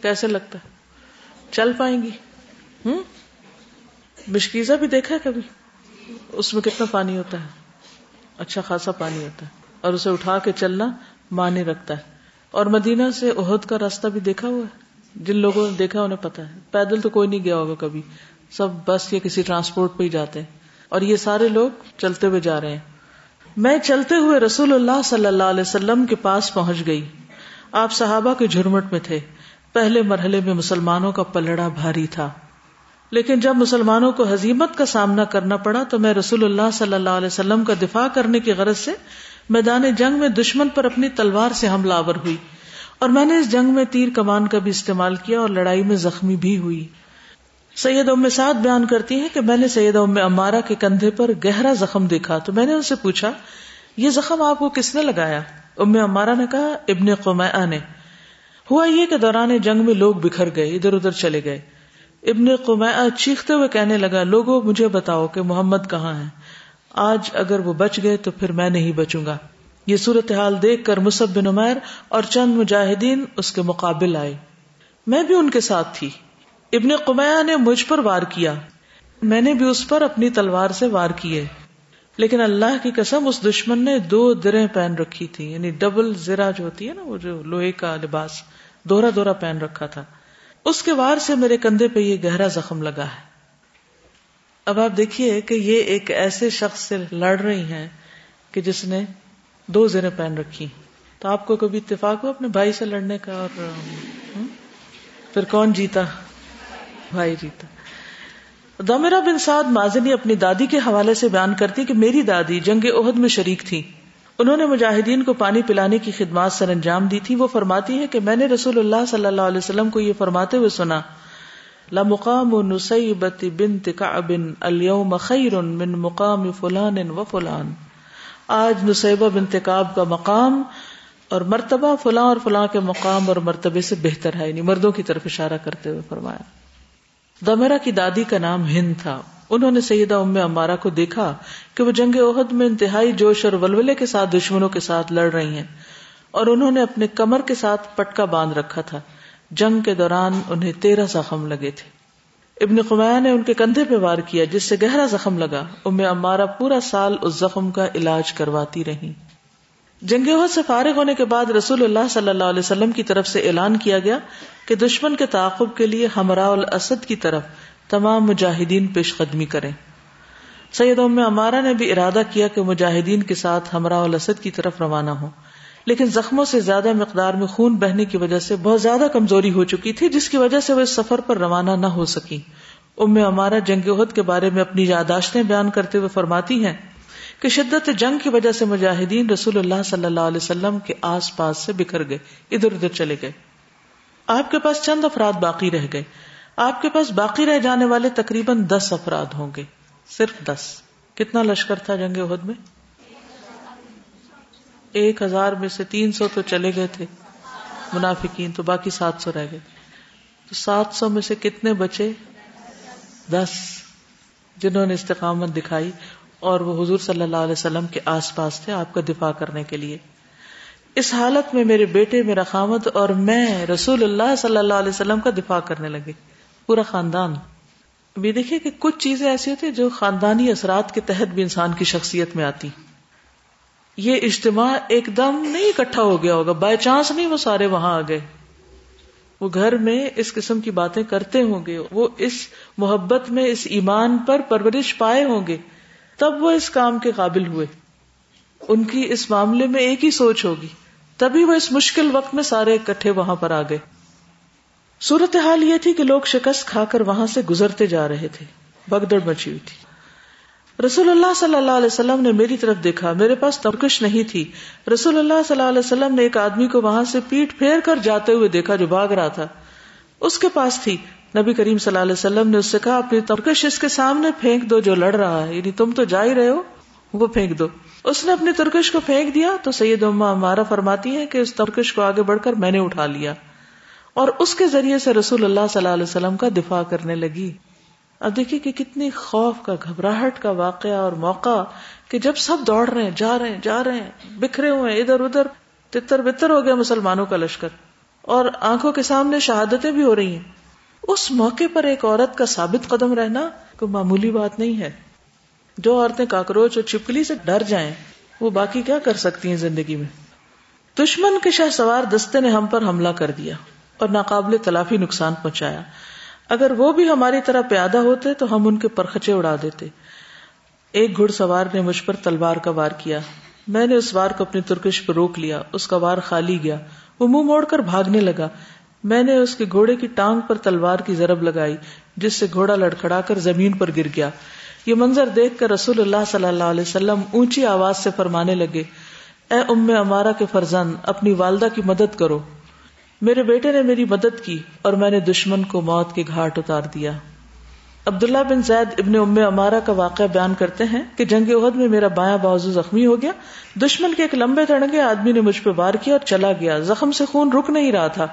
کیسے لگتا ہے؟ چل پائیں گی۔ ہوں؟ مشکیزہ بھی دیکھا ہے کبھی؟ اس میں کتنا پانی ہوتا ہے؟ اچھا خاصا پانی ہوتا ہے۔ اور اسے اٹھا کے چلنا مانے رکھتا ہے۔ اور مدینہ سے عہد کا راستہ بھی دیکھا ہوا ہے۔ جن لوگوں نے دیکھا انہیں پتا ہے۔ پیدل تو کوئی نہیں گیا ہوگا کبھی۔ سب بس یا کسی ٹرانسپورٹ پہ ہی جاتے ہیں۔ اور یہ سارے لوگ چلتے ہوئے جا رہے ہیں۔ میں چلتے ہوئے رسول اللہ صلی اللہ علیہ وسلم کے پاس پہنچ گئی۔ آپ صحابہ کے جھرمٹ میں تھے۔ پہلے مرحلے میں مسلمانوں کا پلڑا بھاری تھا۔ لیکن جب مسلمانوں کو حزیمت کا سامنا کرنا پڑا تو میں رسول اللہ صلی اللہ علیہ وسلم کا دفاع کرنے کی غرض سے میدان جنگ میں دشمن پر اپنی تلوار سے حملہ آور ہوئی اور میں نے اس جنگ میں تیر کمان کا بھی استعمال کیا اور لڑائی میں زخمی بھی ہوئی۔ سید ام سعد بیان کرتی ہیں کہ میں نے سید ام امارا کے کندھے پر گہرا زخم دیکھا تو میں نے ان سے پوچھا، یہ زخم آپ کو کس نے لگایا؟ ام امارا نے کہا، ابن قمع نے۔ ہوا یہ کہ دوران جنگ میں لوگ بکھر گئے، ادھر ادھر چلے گئے۔ ابن قمع چیختے ہوئے کہنے لگا لوگوں مجھے بتاؤ کہ محمد کہاں ہے؟ آج اگر وہ بچ گئے تو پھر میں نہیں بچوں گا۔ یہ صورت حال دیکھ کر مصب بن عمیر اور چند مجاہدین اس کے مقابل آئے۔ میں بھی ان کے ساتھ تھی۔ ابن قمیا نے مجھ پر وار کیا۔ میں نے بھی اس پر اپنی تلوار سے وار کیے۔ لیکن اللہ کی قسم اس دشمن نے دو دریں پہن رکھی تھی۔ یعنی ڈبل زرا جو ہوتی ہے نا، وہ جو لوہے کا لباس دوہرا دوہرا پہن رکھا تھا۔ اس کے وار سے میرے کندھے پہ یہ گہرا زخم لگا ہے۔ اب آپ دیکھیے کہ یہ ایک ایسے شخص سے لڑ رہی ہیں کہ جس نے دو زیریں پہن رکھی تو آپ کو کبھی اتفاق ہو اپنے بھائی سے لڑنے کا اور پھر کون جیتا؟ بھائی جیتا۔ دمیرا بن سعد مازنی اپنی دادی کے حوالے سے بیان کرتی کہ میری دادی جنگ عہد میں شریک تھی۔ انہوں نے مجاہدین کو پانی پلانے کی خدمات سر انجام دی تھی۔ وہ فرماتی ہے کہ میں نے رسول اللہ صلی اللہ علیہ وسلم کو یہ فرماتے ہوئے سنا لمقام نسیبت بنت کعب اليوم خیر من مقام فلان و فلان۔ آج نسیبہ بنت کعب کا مقام اور مرتبہ فلاں اور فلاں کے مقام اور مرتبے سے بہتر ہے یعنی مردوں کی طرف اشارہ کرتے ہوئے فرمایا۔ دمیرا کی دادی کا نام ہند تھا۔ انہوں نے سیدہ ام امارا کو دیکھا کہ وہ جنگ عہد میں انتہائی جوش اور ولولے کے ساتھ دشمنوں کے ساتھ لڑ رہی ہیں اور انہوں نے اپنے کمر کے ساتھ پٹکا باندھ رکھا تھا۔ جنگ کے دوران انہیں تیرہ زخم لگے تھے۔ ابن قمیا نے ان کے کندھے پہ وار کیا، جس سے گہرا زخم لگا۔ ام امارا پورا سال اس زخم کا علاج کرواتی رہی۔ جنگ سے فارغ ہونے کے بعد رسول اللہ صلی اللہ علیہ وسلم کی طرف سے اعلان کیا گیا کہ دشمن کے تعاقب کے لیے ہمراہ الاسد کی طرف تمام مجاہدین پیش قدمی کریں۔ سید ام امارا نے بھی ارادہ کیا کہ مجاہدین کے ساتھ ہمراہ الاسد کی طرف روانہ ہوں۔ لیکن زخموں سے زیادہ مقدار میں خون بہنے کی وجہ سے بہت زیادہ کمزوری ہو چکی تھی، جس کی وجہ سے وہ اس سفر پر روانہ نہ ہو سکی۔ ام ہمارا جنگ عہد کے بارے میں اپنی یاداشتیں بیان کرتے ہوئے فرماتی ہیں کہ شدت جنگ کی وجہ سے مجاہدین رسول اللہ صلی اللہ علیہ وسلم کے آس پاس سے بکھر گئے، ادھر ادھر چلے گئے۔ آپ کے پاس چند افراد باقی رہ گئے۔ آپ کے پاس باقی رہ جانے والے تقریباً دس افراد ہوں گے، صرف دس۔ کتنا لشکر تھا جنگ عہد میں؟ ایک ہزار میں سے تین سو تو چلے گئے تھے۔ منافقین تو باقی سات سو رہ گئے۔ تو سات سو میں سے کتنے بچے؟ دس۔ جنہوں نے استقامت دکھائی اور وہ حضور صلی اللہ علیہ وسلم کے آس پاس تھے آپ کا دفاع کرنے کے لیے۔ اس حالت میں میرے بیٹے، میرا خامد اور میں رسول اللہ صلی اللہ علیہ وسلم کا دفاع کرنے لگے۔ پورا خاندان۔ بھی دیکھیے کہ کچھ چیزیں ایسی ہوتی جو خاندانی اثرات کے تحت بھی انسان کی شخصیت میں آتی۔ یہ اجتماع ایک دم نہیں اکٹھا ہو گیا ہوگا۔ بائی چانس نہیں وہ سارے وہاں آ گئے۔ وہ گھر میں اس قسم کی باتیں کرتے ہوں گے۔ وہ اس محبت میں، اس ایمان پر پرورش پائے ہوں گے۔ تب وہ اس کام کے قابل ہوئے۔ ان کی اس معاملے میں ایک ہی سوچ ہوگی۔ تبھی وہ اس مشکل وقت میں سارے اکٹھے وہاں پر آ گئے۔ صورت حال یہ تھی کہ لوگ شکست کھا کر وہاں سے گزرتے جا رہے تھے۔ بگدڑ مچی ہوئی تھی۔ رسول اللہ صلی اللہ علیہ وسلم نے میری طرف دیکھا، میرے پاس ترکش نہیں تھی۔ رسول اللہ صلی اللہ علیہ وسلم نے ایک آدمی کو وہاں سے پیٹ پھیر کر جاتے ہوئے دیکھا جو بھاگ رہا تھا۔ اس کے پاس تھی۔ نبی کریم صلی اللہ علیہ وسلم نے اس سے کہا، اپنی ترکش اس کے سامنے پھینک دو جو لڑ رہا ہے۔ یعنی تم تو جا ہی رہے ہو، وہ پھینک دو۔ اس نے اپنی ترکش کو پھینک دیا تو سید اما ہمارا فرماتی ہے کہ اس ترکش کو آگے بڑھ کر میں نے اٹھا لیا۔ اور اس کے ذریعے سے رسول اللہ صلی اللہ علیہ وسلم کا دفاع کرنے لگی۔ اب دیکھیے کہ کتنی خوف کا، گھبراہٹ کا واقعہ اور موقع کہ جب سب دوڑ رہے ہیں، جا رہے ہیں، جا رہے ہیں، بکھرے ہوئے ہیں، ادھر ادھر، تتر بتر ہو گیا مسلمانوں کا لشکر۔ اور آنکھوں کے سامنے شہادتیں بھی ہو رہی ہیں۔ اس موقع پر ایک عورت کا ثابت قدم رہنا کوئی معمولی بات نہیں ہے۔ جو عورتیں کاکروچ اور چھپکلی سے ڈر جائیں، وہ باقی کیا کر سکتی ہیں زندگی میں؟ دشمن کے شہ سوار دستے نے ہم پر حملہ کر دیا اور ناقابل تلافی نقصان پہنچایا۔ اگر وہ بھی ہماری طرح پیادہ ہوتے تو ہم ان کے پرخچے اڑا دیتے۔ ایک گھڑ سوار نے مجھ پر تلوار کا وار کیا۔ میں نے اس وار کو اپنی ترکش پر روک لیا۔ اس کا وار خالی گیا۔ وہ منہ موڑ کر بھاگنے لگا۔ میں نے اس کے گھوڑے کی ٹانگ پر تلوار کی ضرب لگائی، جس سے گھوڑا لڑکھڑا کر زمین پر گر گیا۔ یہ منظر دیکھ کر رسول اللہ صلی اللہ علیہ وسلم اونچی آواز سے فرمانے لگے، اے ام امارا کے فرزند، اپنی والدہ کی مدد کرو۔ میرے بیٹے نے میری مدد کی اور میں نے دشمن کو موت کے گھاٹ اتار دیا۔ عبداللہ بن زید ابن ام امارا کا واقعہ بیان کرتے ہیں کہ جنگ عہد میں میرا بایاں بازو زخمی ہو گیا۔ دشمن کے ایک لمبے تڑنگے آدمی نے مجھ پہ وار کیا اور چلا گیا۔ زخم سے خون رک نہیں رہا تھا۔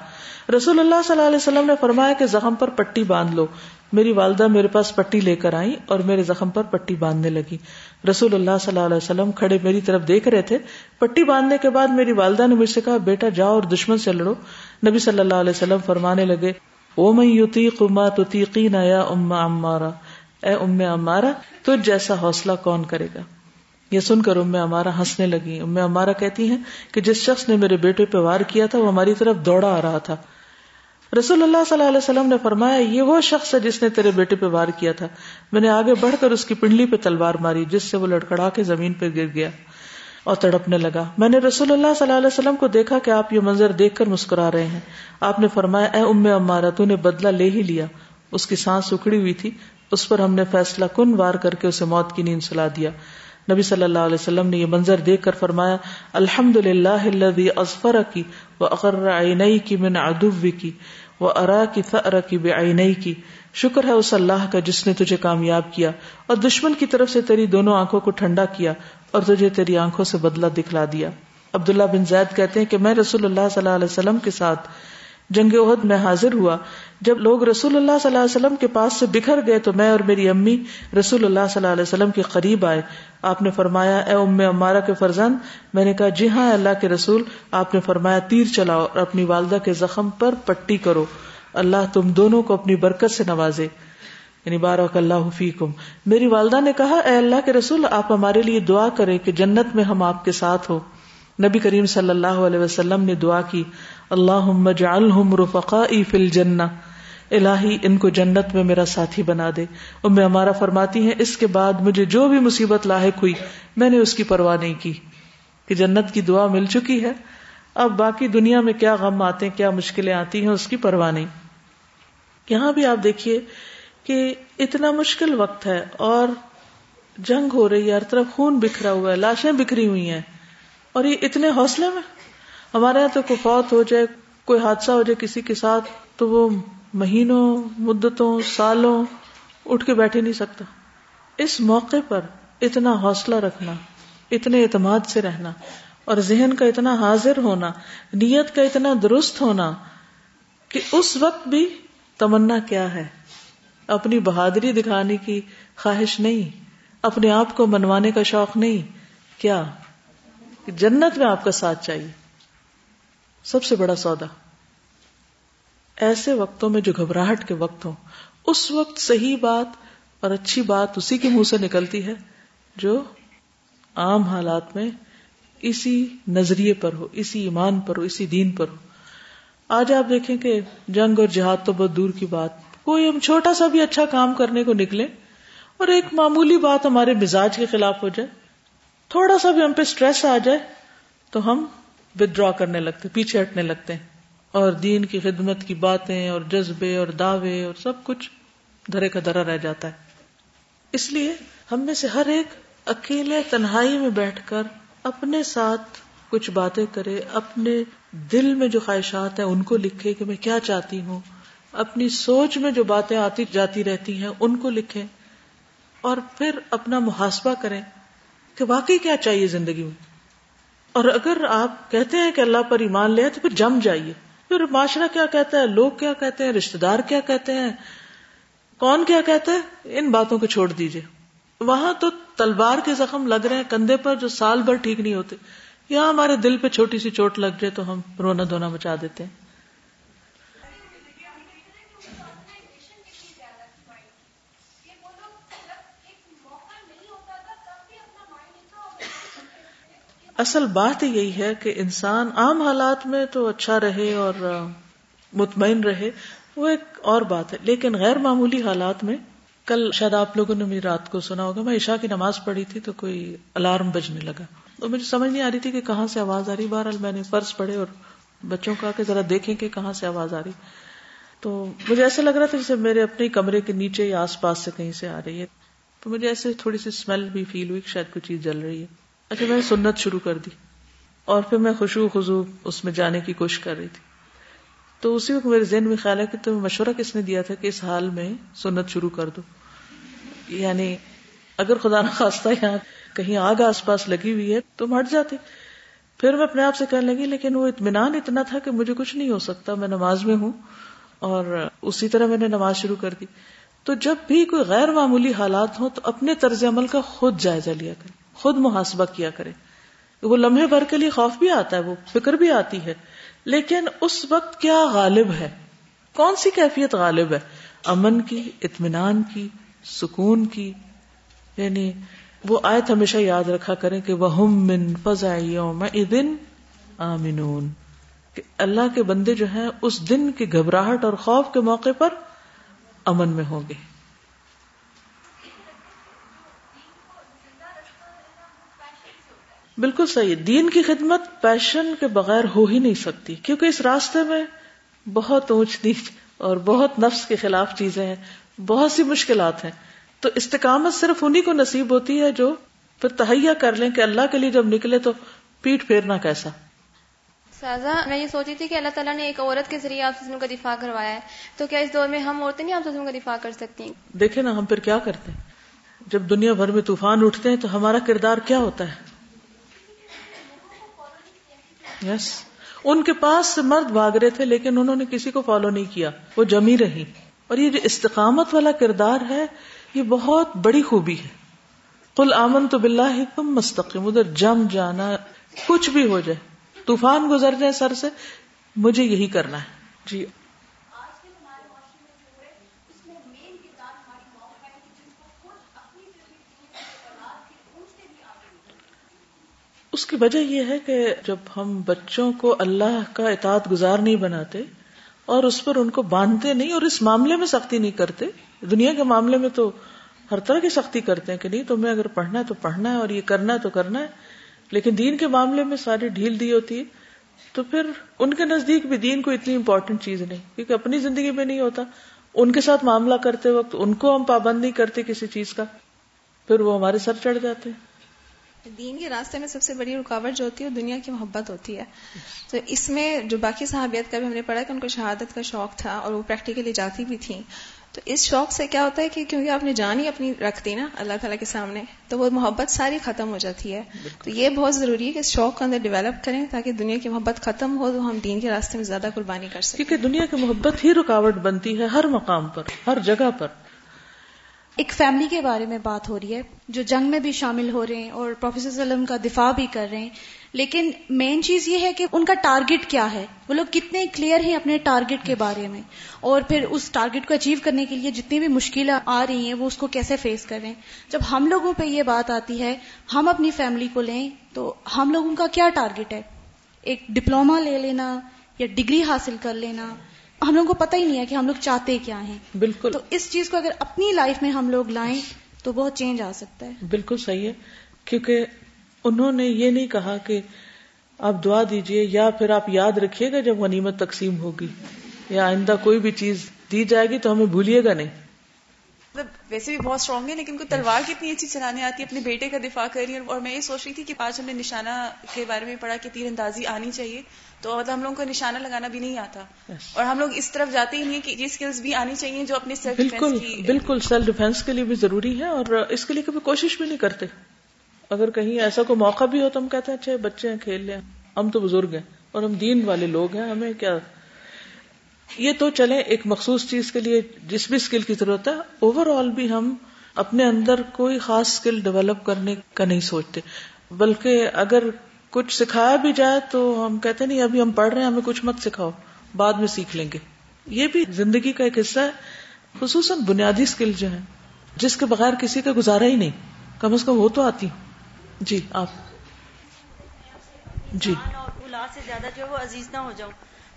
رسول اللہ صلی اللہ علیہ وسلم نے فرمایا کہ زخم پر پٹی باندھ لو۔ میری والدہ میرے پاس پٹی لے کر آئی اور میرے زخم پر پٹی باندھنے لگی۔ رسول اللہ صلی اللہ علیہ وسلم کھڑے میری طرف دیکھ رہے تھے۔ پٹی باندھنے کے بعد میری والدہ نے مجھ سے کہا، بیٹا، جاؤ اور دشمن سے لڑو۔ نبی صلی اللہ علیہ وسلم فرمانے لگے او میں یوتی قما تو نیا اما امارا اے ام امارا تو جیسا حوصلہ کون کرے گا؟ یہ سن کر ام امارا ہنسنے لگی ام امارا کہتی ہیں کہ جس شخص نے میرے بیٹے پہ وار کیا تھا، وہ ہماری طرف دوڑا آ رہا تھا۔ رسول اللہ صلی اللہ علیہ وسلم نے فرمایا، یہ وہ شخص ہے جس نے تیرے بیٹے پہ وار کیا تھا۔ میں نے آگے بڑھ کر اس کی پنڈلی پہ تلوار ماری، جس سے وہ لڑکڑا کے زمین پہ گر گیا۔ اور تڑپنے لگا۔ میں نے رسول اللہ صلی اللہ علیہ وسلم کو دیکھا کہ آپ یہ منظر دیکھ کر مسکرا رہے ہیں۔ آپ نے فرمایا، اے ام امارا تو نے بدلہ لے ہی لیا۔ اس کی سانس اکڑی ہوئی تھی۔ اس پر ہم نے فیصلہ کن وار کر کے اسے موت کی نیند سلا دیا۔ نبی صلی اللہ علیہ وسلم نے یہ منظر دیکھ کر فرمایا الحمد للہ ازفر کی وہ اقرر کی من ادو کی وہ ارا کی فر کی بے آئی کی شکر ہے اس اللہ کا جس نے تجھے کامیاب کیا اور دشمن کی طرف سے تیری دونوں آنکھوں کو ٹھنڈا کیا۔ اور تجھے تیری آنکھوں سے بدلہ دکھلا دیا۔ عبداللہ بن زید کہتے ہیں کہ میں رسول اللہ صلی اللہ علیہ وسلم کے ساتھ جنگ عہد میں حاضر ہوا۔ جب لوگ رسول اللہ صلی اللہ علیہ وسلم کے پاس سے بکھر گئے تو میں اور میری امی رسول اللہ صلی اللہ علیہ وسلم کے قریب آئے۔ آپ نے فرمایا، اے ام امارا کے فرزند، میں نے کہا جی ہاں اللہ کے رسول، آپ نے فرمایا، تیر چلاؤ اور اپنی والدہ کے زخم پر پٹی کرو۔ اللہ تم دونوں کو اپنی برکت سے نوازے۔ یعنی بارک اللہ فیکم۔ میری والدہ نے کہا، اے اللہ کے رسول، آپ ہمارے لیے دعا کریں کہ جنت میں ہم آپ کے ساتھ ہو نبی کریم صلی اللہ علیہ وسلم نے دعا کی اللہ رفقائی فی الجنہ۔ الہی، ان کو جنت میں میرا ساتھی بنا دے۔ ام ہمارا فرماتی ہیں، اس کے بعد مجھے جو بھی مصیبت لاحق ہوئی، میں نے اس کی پرواہ نہیں کی۔ کہ جنت کی دعا مل چکی ہے، اب باقی دنیا میں کیا غم آتے ہیں، کیا مشکلیں آتی ہیں، اس کی پرواہ نہیں۔ یہاں بھی آپ دیکھیے کہ اتنا مشکل وقت ہے اور جنگ ہو رہی ہے، ہر طرف خون بکھرا ہوا ہے، لاشیں بکھری ہوئی ہیں۔ اور یہ اتنے حوصلے میں؟ ہمارے یہاں تو کوئی فوت ہو جائے، کوئی حادثہ ہو جائے کسی کے ساتھ، تو وہ مہینوں، مدتوں، سالوں اٹھ کے بیٹھ ہی نہیں سکتا۔ اس موقع پر اتنا حوصلہ رکھنا، اتنے اعتماد سے رہنا اور ذہن کا اتنا حاضر ہونا، نیت کا اتنا درست ہونا کہ اس وقت بھی تمنا کیا ہے۔ اپنی بہادری دکھانے کی خواہش نہیں، اپنے آپ کو منوانے کا شوق نہیں۔ کیا؟ جنت میں آپ کا ساتھ چاہیے۔ سب سے بڑا سودا۔ ایسے وقتوں میں جو گھبراہٹ کے وقت ہو اس وقت صحیح بات اور اچھی بات اسی کے منہ سے نکلتی ہے جو عام حالات میں اسی نظریے پر ہو، اسی ایمان پر ہو، اسی دین پر ہو۔ آج آپ دیکھیں کہ جنگ اور جہاد تو بہت دور کی بات۔ کوئی ہم چھوٹا سا بھی اچھا کام کرنے کو نکلے اور ایک معمولی بات ہمارے مزاج کے خلاف ہو جائے، تھوڑا سا بھی ہم پہ اسٹریس آ جائے تو ہم ود ڈرا کرنے لگتے، پیچھے ہٹنے لگتے ہیں۔ اور دین کی خدمت کی باتیں اور جذبے اور دعوے اور سب کچھ دھرے کا درا رہ جاتا ہے۔ اس لیے ہم میں سے ہر ایک اکیلے تنہائی میں بیٹھ کر اپنے ساتھ کچھ باتیں کرے، اپنے دل میں جو خواہشات ہیں ان کو لکھے کہ میں کیا چاہتی ہوں اپنی سوچ میں جو باتیں آتی جاتی رہتی ہیں، ان کو لکھیں اور پھر اپنا محاسبہ کریں کہ واقعی کیا چاہیے زندگی میں۔ اور اگر آپ کہتے ہیں کہ اللہ پر ایمان لے، تو پھر جم جائیے۔ پھر معاشرہ کیا کہتا ہے؟ لوگ کیا کہتے ہیں؟ رشتے دار کیا کہتے ہیں؟ کون کیا کہتا ہے؟ ان باتوں کو چھوڑ دیجیے وہاں تو تلوار کے زخم لگ رہے ہیں، کندھے پر جو سال بھر ٹھیک نہیں ہوتے۔ یہاں ہمارے دل پہ چھوٹی سی چوٹ لگ جائے تو ہم رونا دھونا مچا دیتے ہیں۔ اصل بات یہی ہے کہ انسان عام حالات میں تو اچھا رہے اور مطمئن رہے، وہ ایک اور بات ہے۔ لیکن غیر معمولی حالات میں، کل شاید آپ لوگوں نے میری رات کو سنا ہوگا، میں عشاء کی نماز پڑھی تھی تو کوئی الارم بجنے لگا۔ تو مجھے سمجھ نہیں آ رہی تھی کہ کہاں سے آواز آ رہی۔ بہرحال میں نے فرض پڑے اور بچوں کو آ کے ذرا دیکھیں کہ کہاں سے آواز آ رہی۔ تو مجھے ایسا لگ رہا تھا جیسے میرے اپنے کمرے کے نیچے یا آس پاس سے کہیں سے آ رہی ہے۔ تو مجھے ایسے تھوڑی سی اسمیل بھی فیل ہوئی شاید کوئی چیز جل رہی ہے۔ اچھا میں سنت شروع کر دی اور پھر میں خوشبو خزو اس میں جانے کی کوشش کر رہی تھی۔ تو اسی وقت میرے ذہن میں خیال ہے کہ تمہیں مشورہ کس نے دیا تھا کہ اس حال میں سنت شروع کر دو۔ یعنی اگر خدا نخواستہ یہاں کہیں آگ آس پاس لگی ہوئی ہے تو ہٹ جاتے۔ پھر میں اپنے آپ سے کہنے لگی، لیکن وہ اطمینان اتنا تھا کہ مجھے کچھ نہیں ہو سکتا، میں نماز میں ہوں اور اسی طرح میں نے نماز شروع کر دی۔ تو جب بھی کوئی غیر معمولی حالات ہوں تو اپنے طرز عمل کا خود جائزہ لیا کرے خود محاسبہ کیا کرے۔ وہ لمحے بھر کے لیے خوف بھی آتا ہے، وہ فکر بھی آتی ہے۔ لیکن اس وقت کیا غالب ہے؟ کون سی کیفیت غالب ہے؟ امن کی، اطمینان کی، سکون کی۔ یعنی وہ آیت ہمیشہ یاد رکھا کریں کہ وہ من فضا یوم دن آمنون۔ کہ اللہ کے بندے جو ہیں، اس دن کی گھبراہٹ اور خوف کے موقع پر امن میں ہوں گے۔ بالکل صحیح. دین کی خدمت پیشن کے بغیر ہو ہی نہیں سکتی کیونکہ اس راستے میں بہت اونچ نیچ اور بہت نفس کے خلاف چیزیں ہیں بہت سی مشکلات ہیں۔ تو استقامت صرف انہیں کو نصیب ہوتی ہے جو پھر تہیا کر لیں کہ اللہ کے لیے جب نکلے تو پیٹ پھیرنا کیسا۔ سازا میں یہ سوچی تھی کہ اللہ تعالیٰ نے ایک عورت کے ذریعے آپ کا دفاع کروایا ہے۔ تو کیا اس دور میں ہم عورتیں نہیں آپ کا دفاع کر سکتی؟ دیکھیں نا ہم پھر کیا کرتے ہیں۔ جب دنیا بھر میں طوفان اٹھتے ہیں تو ہمارا کردار کیا ہوتا ہے؟ Yes. ان کے پاس سے مرد بھاگ رہے تھے لیکن انہوں نے کسی کو فالو نہیں کیا۔ وہ جمی رہی۔ اور یہ جو استقامت والا کردار ہے، یہ بہت بڑی خوبی ہے۔ کل آمن تو بلّہ تم مستقیم ادھر جم جانا کچھ بھی ہو جائے۔ طوفان گزر جائے سر سے، مجھے یہی کرنا ہے۔ جی۔ اس کی وجہ یہ ہے کہ جب ہم بچوں کو اللہ کا اطاعت گزار نہیں بناتے اور اس پر ان کو باندھتے نہیں اور اس معاملے میں سختی نہیں کرتے، دنیا کے معاملے میں تو ہر طرح کی سختی کرتے ہیں کہ نہیں، تمہیں اگر پڑھنا ہے تو پڑھنا ہے اور یہ کرنا ہے تو کرنا ہے، لیکن دین کے معاملے میں ساری ڈھیل دی ہوتی ہے، تو پھر ان کے نزدیک بھی دین کو اتنی امپورٹنٹ چیز نہیں، کیونکہ اپنی زندگی میں نہیں ہوتا۔ ان کے ساتھ معاملہ کرتے وقت ان کو ہم پابند نہیں کرتے کسی چیز کا، پھر وہ ہمارے سر چڑھ جاتے۔ ہیں دین کے راستے میں سب سے بڑی رکاوٹ جو ہوتی ہے وہ دنیا کی محبت ہوتی ہے۔ تو اس میں جو باقی صحابیت کا بھی ہم نے پڑھا کہ ان کو شہادت کا شوق تھا اور وہ پریکٹیکلی جاتی بھی تھیں۔ تو اس شوق سے کیا ہوتا ہے کہ کیونکہ آپ نے جان ہی اپنی رکھ دی نا اللہ تعالیٰ کے سامنے، تو وہ محبت ساری ختم ہو جاتی ہے۔ تو یہ بہت ضروری ہے کہ اس شوق کو اندر ڈیولپ کریں تاکہ دنیا کی محبت ختم ہو تو ہم دین کے راستے میں زیادہ قربانی کر سکیں۔ کیونکہ دنیا کی محبت ہی رکاوٹ بنتی ہے ہر مقام پر، ہر جگہ پر۔ ایک فیملی کے بارے میں بات ہو رہی ہے جو جنگ میں بھی شامل ہو رہے ہیں اور پروفیسر وسلم کا دفاع بھی کر رہے ہیں۔ لیکن مین چیز یہ ہے کہ ان کا ٹارگٹ کیا ہے؟ وہ لوگ کتنے کلیئر ہیں اپنے ٹارگٹ کے بارے میں؟ اور پھر اس ٹارگٹ کو اچیو کرنے کے لیے جتنی بھی مشکلیں آ رہی ہیں، وہ اس کو کیسے فیس کر رہے ہیں؟ جب ہم لوگوں پہ یہ بات آتی ہے، ہم اپنی فیملی کو لیں تو ہم لوگوں کا کیا ٹارگٹ ہے؟ ایک ڈپلوما لے لینا یا ڈگری حاصل کر لینا۔ ہم لوگوں کو پتہ ہی نہیں ہے کہ ہم لوگ چاہتے کیا ہیں۔ بالکل۔ تو اس چیز کو اگر اپنی لائف میں ہم لوگ لائیں تو بہت چینج آ سکتا ہے۔ بالکل صحیح ہے۔ کیونکہ انہوں نے یہ نہیں کہا کہ آپ دعا دیجیے یا پھر آپ یاد رکھیے گا جب غنیمت تقسیم ہوگی۔ یا آئندہ کوئی بھی چیز دی جائے گی تو ہمیں بھولیے گا نہیں۔ مطلب ویسے بھی بہت اسٹرانگ ہے لیکن کوئی تلوار کتنی اچھی چلانے آتی ہے اپنے بیٹے کا دفاع کر رہی ہے اور میں یہ سوچ رہی تھی کہ آج ہم نے نشانہ کے بارے میں پڑھا کہ تیر اندازی آنی چاہیے۔ تو مطلب ہم لوگوں کو نشانہ لگانا بھی نہیں آتا۔ اور ہم لوگ اس طرف جاتے ہی نہیں کہ یہ اسکلس بھی آنی چاہیے جو اپنے سیلف بالکل بالکل سیلف ڈیفینس کے لیے بھی ضروری ہے اور اس کے لیے کبھی کوشش بھی نہیں کرتے۔ اگر کہیں ایسا کوئی موقع بھی ہو تو ہم کہتے ہیں اچھا بچے ہیں کھیل لیں۔ ہم تو بزرگ ہیں اور ہم دین والے لوگ ہیں ہمیں کیا؟ یہ تو چلے ایک مخصوص چیز کے لیے جس بھی اسکل کی ضرورت ہے اوور آل بھی ہم اپنے اندر کوئی خاص اسکل ڈیولپ کرنے کا نہیں سوچتے۔ بلکہ اگر کچھ سکھایا بھی جائے تو ہم کہتے نہیں، ابھی ہم پڑھ رہے ہیں، ہمیں کچھ مت سکھاؤ، بعد میں سیکھ لیں گے۔ یہ بھی زندگی کا ایک حصہ ہے، خصوصاً بنیادی اسکل جو ہے جس کے بغیر کسی کا گزارا ہی نہیں۔ کم از کم وہ تو آتی جی آپ۔ جی۔ اولاد سے زیادہ جو وہ عزیز نہ ہو جاؤں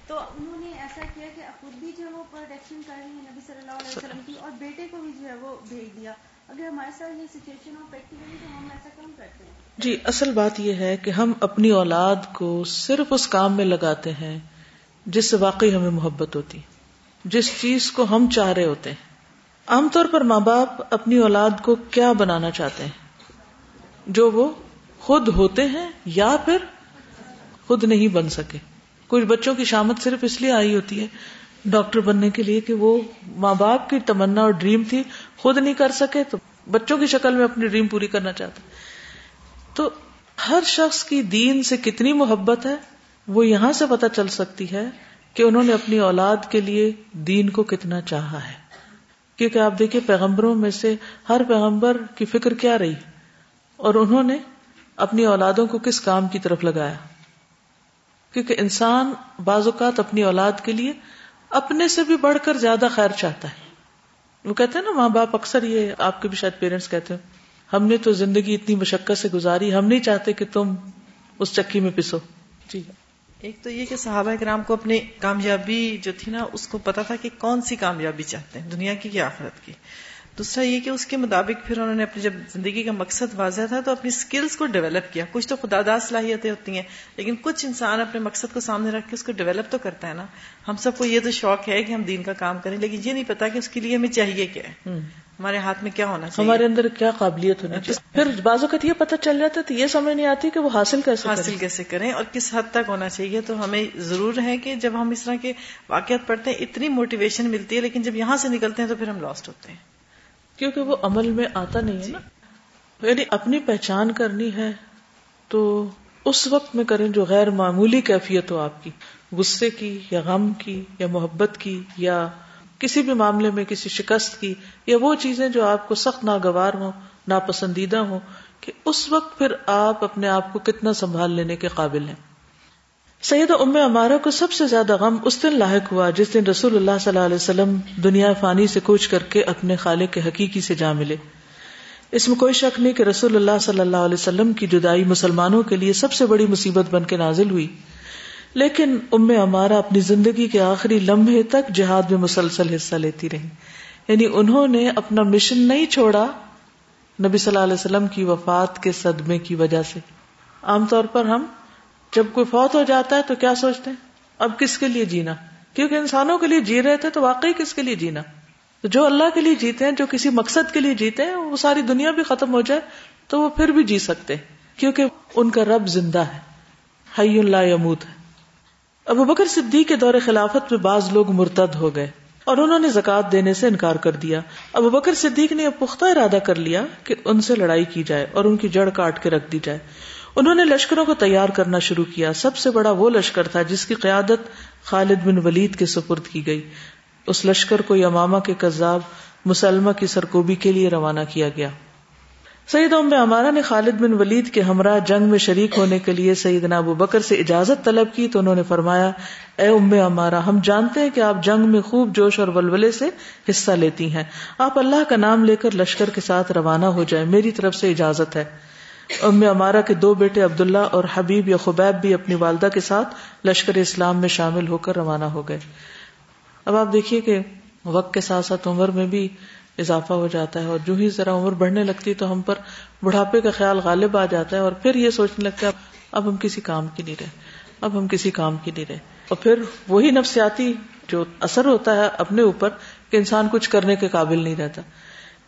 تو انہوں نے ایسا کیا کہ خود بھی جو وہ پروٹیکشن کر رہی ہے نبی صلی اللہ علیہ وسلم کی، اور بیٹے کو بھی جو ہے وہ بھیج دیا۔ اگر ہمارے ساتھ یہ سچویشن ہو پریکٹیکلی، تو ہم ایسا کم کرتے ہیں؟ جی اصل بات یہ ہے کہ ہم اپنی اولاد کو صرف اس کام میں لگاتے ہیں جس سے واقعی ہمیں محبت ہوتی، جس چیز کو ہم چاہ رہے ہوتے ہیں۔ عام طور پر ماں باپ اپنی اولاد کو کیا بنانا چاہتے ہیں؟ جو وہ خود ہوتے ہیں یا پھر خود نہیں بن سکے۔ کچھ بچوں کی شامت صرف اس لیے آئی ہوتی ہے ڈاکٹر بننے کے لیے کہ وہ ماں باپ کی تمنا اور ڈریم تھی، خود نہیں کر سکے تو بچوں کی شکل میں اپنی ڈریم پوری کرنا چاہتے تو ہر شخص کی دین سے کتنی محبت ہے وہ یہاں سے پتا چل سکتی ہے کہ انہوں نے اپنی اولاد کے لیے دین کو کتنا چاہا ہے۔ کیونکہ آپ دیکھیں پیغمبروں میں سے ہر پیغمبر کی فکر کیا رہی؟ اور انہوں نے اپنی اولادوں کو کس کام کی طرف لگایا؟ کیونکہ انسان بعض اوقات اپنی اولاد کے لیے اپنے سے بھی بڑھ کر زیادہ خیر چاہتا ہے۔ وہ کہتے ہیں نا ماں باپ اکثر یہ آپ کے بھی شاید پیرنٹس کہتے ہیں ہم نے تو زندگی اتنی مشقت سے گزاری ہم نہیں چاہتے کہ تم اس چکی میں پسو۔ جی۔ ایک تو یہ کہ صحابہ کرام کو اپنی کامیابی جو تھی نا اس کو پتا تھا کہ کون سی کامیابی چاہتے ہیں دنیا کی یا آخرت کی۔ دوسرا یہ کہ اس کے مطابق پھر انہوں نے اپنی جب زندگی کا مقصد واضح تھا تو اپنی سکلز کو ڈیولپ کیا۔ کچھ تو خدا داد صلاحیتیں ہوتی ہیں لیکن کچھ انسان اپنے مقصد کو سامنے رکھ کے اس کو ڈیولپ تو کرتا ہے نا۔ ہم سب کو یہ تو شوق ہے کہ ہم دین کا کام کریں لیکن یہ نہیں پتا کہ اس کے لیے ہمیں چاہیے کیا ہے۔ ہمارے ہاتھ میں کیا ہونا چاہیے؟ ہمارے اندر کیا قابلیت ہونی چاہیے؟ پھر بازو کا یہ پتا چل جاتا تو یہ سمجھ نہیں آتی کہ وہ حاصل کیسے حاصل کیسے کریں اور کس حد تک ہونا چاہیے؟ تو ہمیں ضرور ہے کہ جب ہم اس طرح کے واقعات پڑھتے ہیں اتنی موٹیویشن ملتی ہے لیکن جب یہاں سے نکلتے ہیں تو پھر ہم لاسٹ ہوتے ہیں۔ کیونکہ وہ عمل میں آتا نہیں ہے نا۔ یعنی اپنی پہچان کرنی ہے تو اس وقت میں کریں جو غیر معمولی کیفیت ہو آپ کی۔ غصے کی یا غم کی یا محبت کی یا کسی بھی معاملے میں کسی شکست کی یا وہ چیزیں جو آپ کو سخت ناگوار ہوں، ناپسندیدہ ہوں، کہ اس وقت پھر آپ اپنے آپ کو کتنا سنبھال لینے کے قابل ہیں۔ سید ام امارا کو سب سے زیادہ غم اس دن لاحق ہوا جس دن رسول اللہ صلی اللہ علیہ وسلم دنیا فانی سے کوچ کر کے اپنے خالق کے حقیقی سے جا ملے۔ اس میں کوئی شک نہیں کہ رسول اللہ صلی اللہ علیہ وسلم کی جدائی مسلمانوں کے لیے سب سے بڑی مصیبت بن کے نازل ہوئی۔ لیکن ام امارا اپنی زندگی کے آخری لمحے تک جہاد میں مسلسل حصہ لیتی رہی۔ یعنی انہوں نے اپنا مشن نہیں چھوڑا نبی صلی اللہ علیہ وسلم کی وفات کے صدمے کی وجہ سے۔ عام طور پر ہم جب کوئی فوت ہو جاتا ہے تو کیا سوچتے ہیں؟ اب کس کے لیے جینا؟ کیونکہ انسانوں کے لیے جی رہے تھے تو واقعی کس کے لیے جینا؟ تو جو اللہ کے لیے جیتے ہیں، جو کسی مقصد کے لیے جیتے ہیں، وہ ساری دنیا بھی ختم ہو جائے تو وہ پھر بھی جی سکتے کیونکہ ان کا رب زندہ ہے۔ حی اللہ یمود ہے ابو بکر صدیق کے دور خلافت میں بعض لوگ مرتد ہو گئے اور انہوں نے زکات دینے سے انکار کر دیا۔ ابو بکر صدیق نے پختہ ارادہ کر لیا کہ ان سے لڑائی کی جائے اور ان کی جڑ کاٹ کے رکھ دی جائے۔ انہوں نے لشکروں کو تیار کرنا شروع کیا۔ سب سے بڑا وہ لشکر تھا جس کی قیادت خالد بن ولید کے سپرد کی گئی۔ اس لشکر کو یماما کے کذاب مسلمہ کی سرکوبی کے لیے روانہ کیا گیا۔ سعید ام امارا نے خالد بن ولید کے ہمراہ جنگ میں شریک ہونے کے لیے سعید ابو بکر سے اجازت طلب کی تو انہوں نے فرمایا، اے ام امارا ہم جانتے ہیں کہ آپ جنگ میں خوب جوش اور ولولے سے حصہ لیتی ہیں۔ آپ اللہ کا نام لے کر لشکر کے ساتھ روانہ ہو جائیں، میری طرف سے اجازت ہے۔ ام امارا کے دو بیٹے عبداللہ اور حبیب یا خبیب بھی اپنی والدہ کے ساتھ لشکر اسلام میں شامل ہو کر روانہ ہو گئے۔ اب آپ دیکھیے کہ وقت کے ساتھ ساتھ عمر میں بھی اضافہ ہو جاتا ہے اور جو ہی ذرا عمر بڑھنے لگتی تو ہم پر بڑھاپے کا خیال غالب آ جاتا ہے اور پھر یہ سوچنے لگتا ہے، اب ہم کسی کام کی نہیں رہے، اب ہم کسی کام کی نہیں رہے۔ اور پھر وہی نفسیاتی جو اثر ہوتا ہے اپنے اوپر کہ انسان کچھ کرنے کے قابل نہیں رہتا۔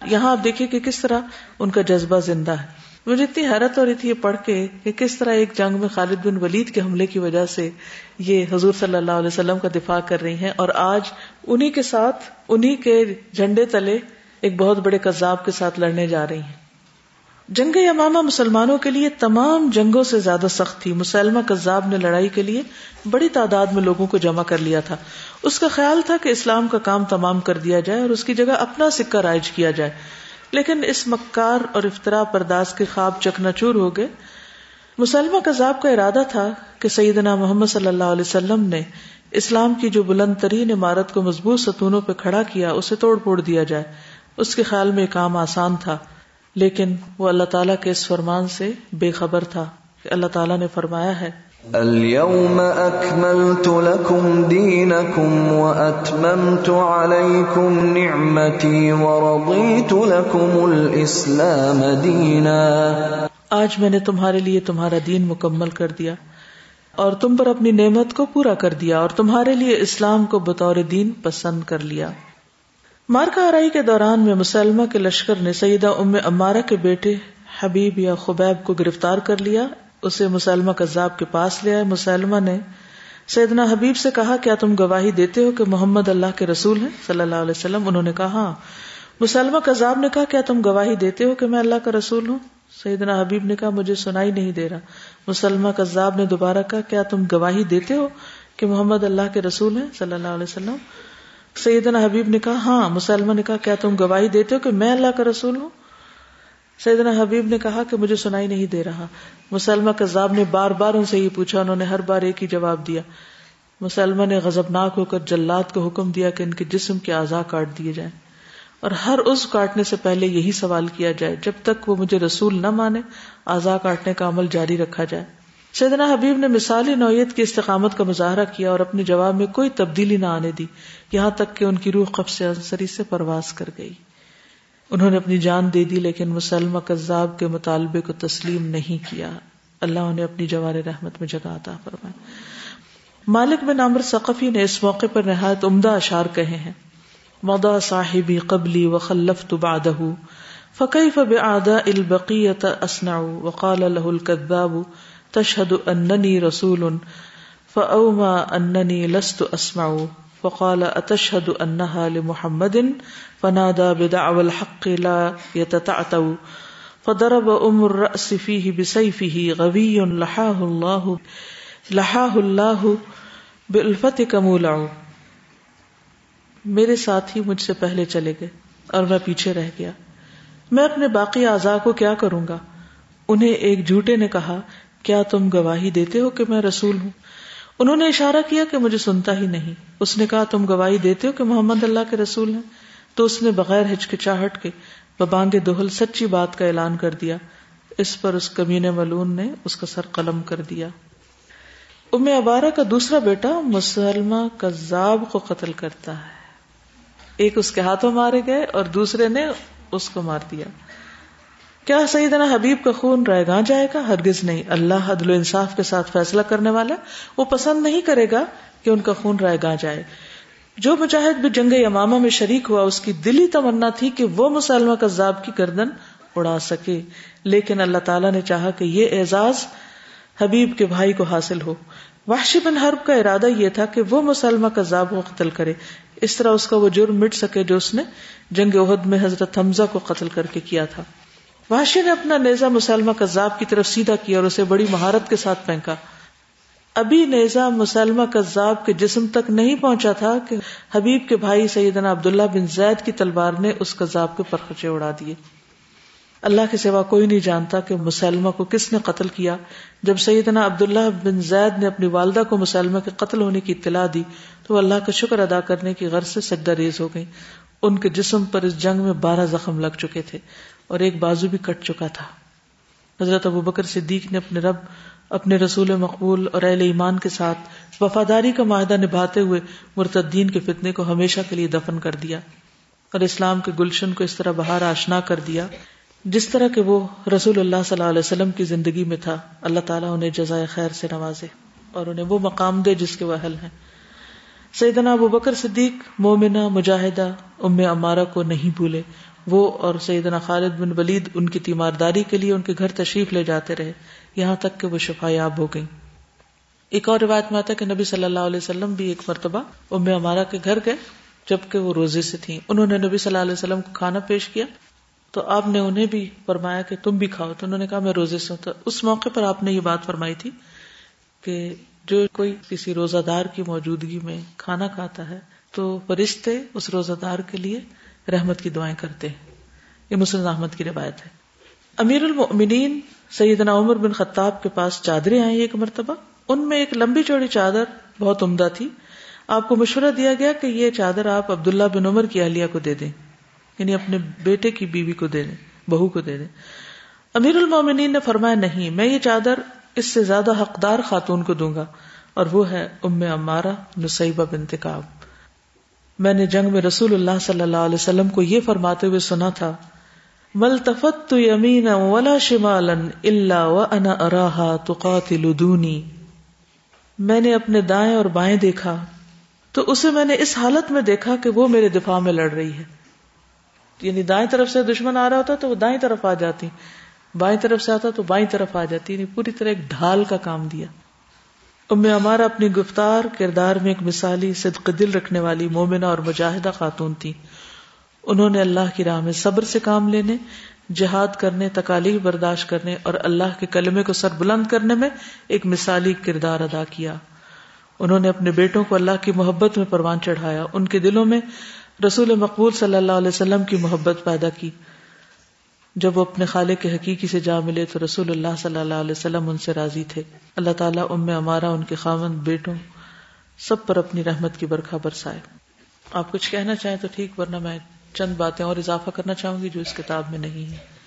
یہاں آپ دیکھیے کہ کس طرح ان کا جذبہ زندہ ہے۔ مجھے اتنی حیرت ہو رہی تھی یہ پڑھ کے کہ کس طرح ایک جنگ میں خالد بن ولید کے حملے کی وجہ سے یہ حضور صلی اللہ علیہ وسلم کا دفاع کر رہی ہیں اور آج انہی کے ساتھ انہی کے جھنڈے تلے ایک بہت بڑے کذاب کے ساتھ لڑنے جا رہی ہیں۔ جنگ یمامہ مسلمانوں کے لیے تمام جنگوں سے زیادہ سخت تھی۔ مسلمہ کذاب نے لڑائی کے لیے بڑی تعداد میں لوگوں کو جمع کر لیا تھا۔ اس کا خیال تھا کہ اسلام کا کام تمام کر دیا جائے اور اس کی جگہ اپنا سکہ رائج کیا جائے۔ لیکن اس مکار اور افطرا پرداز کے خواب چکنا چور ہو گئے۔ مسلمہ کذاب کا ارادہ تھا کہ سیدنا محمد صلی اللہ علیہ وسلم نے اسلام کی جو بلند ترین عمارت کو مضبوط ستونوں پہ کھڑا کیا، اسے توڑ پھوڑ دیا جائے۔ اس کے خیال میں کام آسان تھا لیکن وہ اللہ تعالیٰ کے اس فرمان سے بے خبر تھا کہ اللہ تعالیٰ نے فرمایا ہے۔ اليوم اكملت لكم دينكم واتممت عليكم نعمتي ورضيت لكم الاسلام دينا۔ آج میں نے تمہارے لیے تمہارا دین مکمل کر دیا اور تم پر اپنی نعمت کو پورا کر دیا اور تمہارے لیے اسلام کو بطور دین پسند کر لیا۔ مارکا آرائی کے دوران میں مسلمہ کے لشکر نے سیدہ ام امارہ کے بیٹے حبیب یا خبیب کو گرفتار کر لیا، اسے مسلمہ کذاب کے پاس لے آئے۔ مسلمہ نے سیدنا حبیب سے کہا، کیا تم گواہی دیتے ہو کہ محمد اللہ کے رسول ہیں؟ صلی اللہ علیہ وسلم۔ انہوں نے کہا ہاں۔ مسلمہ کذاب نے کہا، کیا تم گواہی دیتے ہو کہ میں اللہ کا رسول ہوں؟ سیدنا حبیب نے کہا، مجھے سنائی نہیں دے رہا۔ مسلمہ کذاب نے دوبارہ کہا، کیا تم گواہی دیتے ہو کہ محمد اللہ کے رسول ہیں؟ صلی اللہ علیہ وسلم۔ سیدنا حبیب نے کہا ہاں مسلمہ نے کہا، کیا تم گواہی دیتے ہو کہ میں اللہ کا رسول ہوں؟ سیدنا حبیب نے کہا کہ مجھے سنائی نہیں دے رہا۔ مسلمہ کذاب نے بار بار ان سے یہ پوچھا، انہوں نے ہر بار ایک ہی جواب دیا۔ مسلمہ نے غزبناک ہو کر جلات کو حکم دیا کہ ان کے جسم کے اعضاء کاٹ دیے جائیں۔ اور ہر اس کاٹنے سے پہلے یہی سوال کیا جائے، جب تک وہ مجھے رسول نہ مانے، اعضاء کاٹنے کا عمل جاری رکھا جائے۔ سیدنا حبیب نے مثالی نوعیت کی استقامت کا مظاہرہ کیا اور اپنے جواب میں کوئی تبدیلی نہ آنے دی۔ یہاں تک کہ ان کی روح قب سے انصری سے پرواز کر گئی۔ انہوں نے اپنی جان دے دی، لیکن مسلمہ کذاب کے مطالبے کو تسلیم نہیں کیا۔ اللہ انہیں اپنی جوار رحمت میں جگہ عطا فرمائے۔ مالک بن عمر ثقفی نے اس موقع پر نہایت عمدہ اشار کہے ہیں۔ مودا صاحبی قبلی و خلفت بعدہ فكيف بأعداء البقية أصنع وقال له الكذاب تشهد أنني رسول فأوما أنني لست أسمع فقال أتشهد أنها لمحمد فنادى بدعوى الحق لا يتتعتو فضرب أم الرأس فيه بسيفه غوي لحاه الله لحاه الله بألفتك مولع. میرے ساتھی مجھ سے پہلے چلے گئے اور میں پیچھے رہ گیا۔ میں اپنے باقی اعضاء کو کیا کروں گا؟ انہیں ایک جھوٹے نے کہا، کیا تم گواہی دیتے ہو کہ میں رسول ہوں؟ انہوں نے اشارہ کیا کہ مجھے سنتا ہی نہیں۔ اس نے کہا، تم گواہی دیتے ہو کہ محمد اللہ کے رسول ہیں۔ تو اس نے بغیر ہچکچاہٹ کے ببانگ دہل سچی بات کا اعلان کر دیا۔ اس پر اس کمین ملون نے اس کا سر قلم کر دیا۔ ام ابارہ کا دوسرا بیٹا مسلمہ کذاب کو قتل کرتا ہے۔ ایک اس کے ہاتھوں مارے گئے اور دوسرے نے اس کو مار دیا۔ کیا سیدنا حبیب کا خون رہ گا جائے گا؟ ہرگز نہیں۔ اللہ عدل و انصاف کے ساتھ فیصلہ کرنے والا وہ پسند نہیں کرے گا کہ ان کا خون رہ گا جائے۔ جو مجاہد بھی جنگ یمامہ میں شریک ہوا، اس کی دلی تمنا تھی کہ وہ مسلمہ کذاب کی گردن اڑا سکے۔ لیکن اللہ تعالیٰ نے چاہا کہ یہ اعزاز حبیب کے بھائی کو حاصل ہو۔ وحشی بن حرب کا ارادہ یہ تھا کہ وہ مسلمہ کذاب کو قتل کرے۔ اس طرح اس کا وہ جرم مٹ سکے جو اس نے جنگ عہد میں حضرت حمزہ کو قتل کر کے کیا تھا۔ وحشی نے اپنا نیزا مسلمہ کذاب کی طرف سیدھا کیا اور اسے بڑی مہارت کے ساتھ پھینکا۔ ابھی نیزا مسلمہ کذاب کے جسم تک نہیں پہنچا تھا کہ حبیب کے بھائی سیدنا عبداللہ بن زید کی تلوار نے اس کذاب کے پرخچے اڑا دیے۔ اللہ کے سوا کوئی نہیں جانتا کہ مسلمہ کو کس نے قتل کیا۔ جب سیدنا عبداللہ بن زید نے اپنی والدہ کو مسلمہ کے قتل ہونے کی اطلاع دی تو وہ اللہ کا شکر ادا کرنے کی غرض سے سجدہ ریز ہو گئی ان کے جسم پر اس جنگ میں بارہ زخم لگ چکے تھے۔ اور ایک بازو بھی کٹ چکا تھا۔ حضرت ابو بکر صدیق نے اپنے رب، اپنے رسول مقبول اور اہل ایمان کے ساتھ وفاداری کا معاہدہ نبھاتے ہوئے مرتدین کے فتنے کو ہمیشہ کے لیے دفن کر دیا اور اسلام کے گلشن کو اس طرح بہار آشنا کر دیا، جس طرح کہ وہ رسول اللہ صلی اللہ علیہ وسلم کی زندگی میں تھا۔ اللہ تعالیٰ انہیں جزائے خیر سے نوازے اور انہیں وہ مقام دے جس کے وہ ہیں۔ سیدنا ابو بکر صدیق مومنہ، مجاہدہ، ام امارہ کو نہیں بھولے۔ وہ اور سیدنا خالد بن ولید ان کی تیمارداری کے لیے ان کے گھر تشریف لے جاتے رہے، یہاں تک کہ وہ شفایاب ہو گئی ایک اور روایت میں آتا کہ نبی صلی اللہ علیہ وسلم بھی ایک مرتبہ ام کے گھر گئے، جبکہ وہ روزے سے تھیں۔ انہوں نے نبی صلی اللہ علیہ وسلم کو کھانا پیش کیا، تو آپ نے انہیں بھی فرمایا کہ تم بھی کھاؤ۔ تو انہوں نے کہا، میں روزے سے ہوتا اس موقع پر آپ نے یہ بات فرمائی تھی کہ جو کوئی کسی روزہ دار کی موجودگی میں کھانا کھاتا ہے، تو فرشتے اس روزہ دار کے لیے رحمت کی دعائیں کرتے ہیں۔ یہ مسلم احمد کی روایت ہے۔ امیر المؤمنین سیدنا عمر بن خطاب کے پاس چادریں آئی ایک مرتبہ۔ ان میں ایک لمبی چوڑی چادر بہت عمدہ تھی۔ آپ کو مشورہ دیا گیا کہ یہ چادر آپ عبداللہ بن عمر کی اہلیہ کو دے دیں۔ یعنی اپنے بیٹے کی بیوی کو دے دیں، بہو کو دے دیں۔ امیر المومنین نے فرمایا، نہیں، میں یہ چادر اس سے زیادہ حقدار خاتون کو دوں گا۔ اور وہ ہے ام امارا نصیبہ بنت کعب۔ میں نے جنگ میں رسول اللہ صلی اللہ علیہ وسلم کو یہ فرماتے ہوئے سنا تھا ملتفت یمین ولا شمالا الا وانا اراها تقاتل دونی میں نے اپنے دائیں اور بائیں دیکھا، تو اسے میں نے اس حالت میں دیکھا کہ وہ میرے دفاع میں لڑ رہی ہے۔ یعنی دائیں طرف سے دشمن آ رہا ہوتا تو وہ دائیں طرف آ جاتی، بائیں طرف سے آتا تو بائیں طرف آ جاتی یعنی پوری طرح ایک ڈھال کا کام دیا۔ ام ہمارا اپنی گفتار کردار میں ایک مثالی صدق دل رکھنے والی مومنہ اور مجاہدہ خاتون تھی۔ انہوں نے اللہ کی راہ میں صبر سے کام لینے، جہاد کرنے، تکالیف برداشت کرنے اور اللہ کے کلمے کو سر بلند کرنے میں ایک مثالی کردار ادا کیا۔ انہوں نے اپنے بیٹوں کو اللہ کی محبت میں پروان چڑھایا۔ ان کے دلوں میں رسول مقبول صلی اللہ علیہ وسلم کی محبت پیدا کی۔ جب وہ اپنے خالق کے حقیقی سے جا ملے تو رسول اللہ صلی اللہ علیہ وسلم ان سے راضی تھے۔ اللہ تعالیٰ ام امارا ان کے خامن بیٹوں سب پر اپنی رحمت کی برکھا برسائے۔ آپ کچھ کہنا چاہیں تو ٹھیک، ورنہ میں چند باتیں اور اضافہ کرنا چاہوں گی جو اس کتاب میں نہیں ہے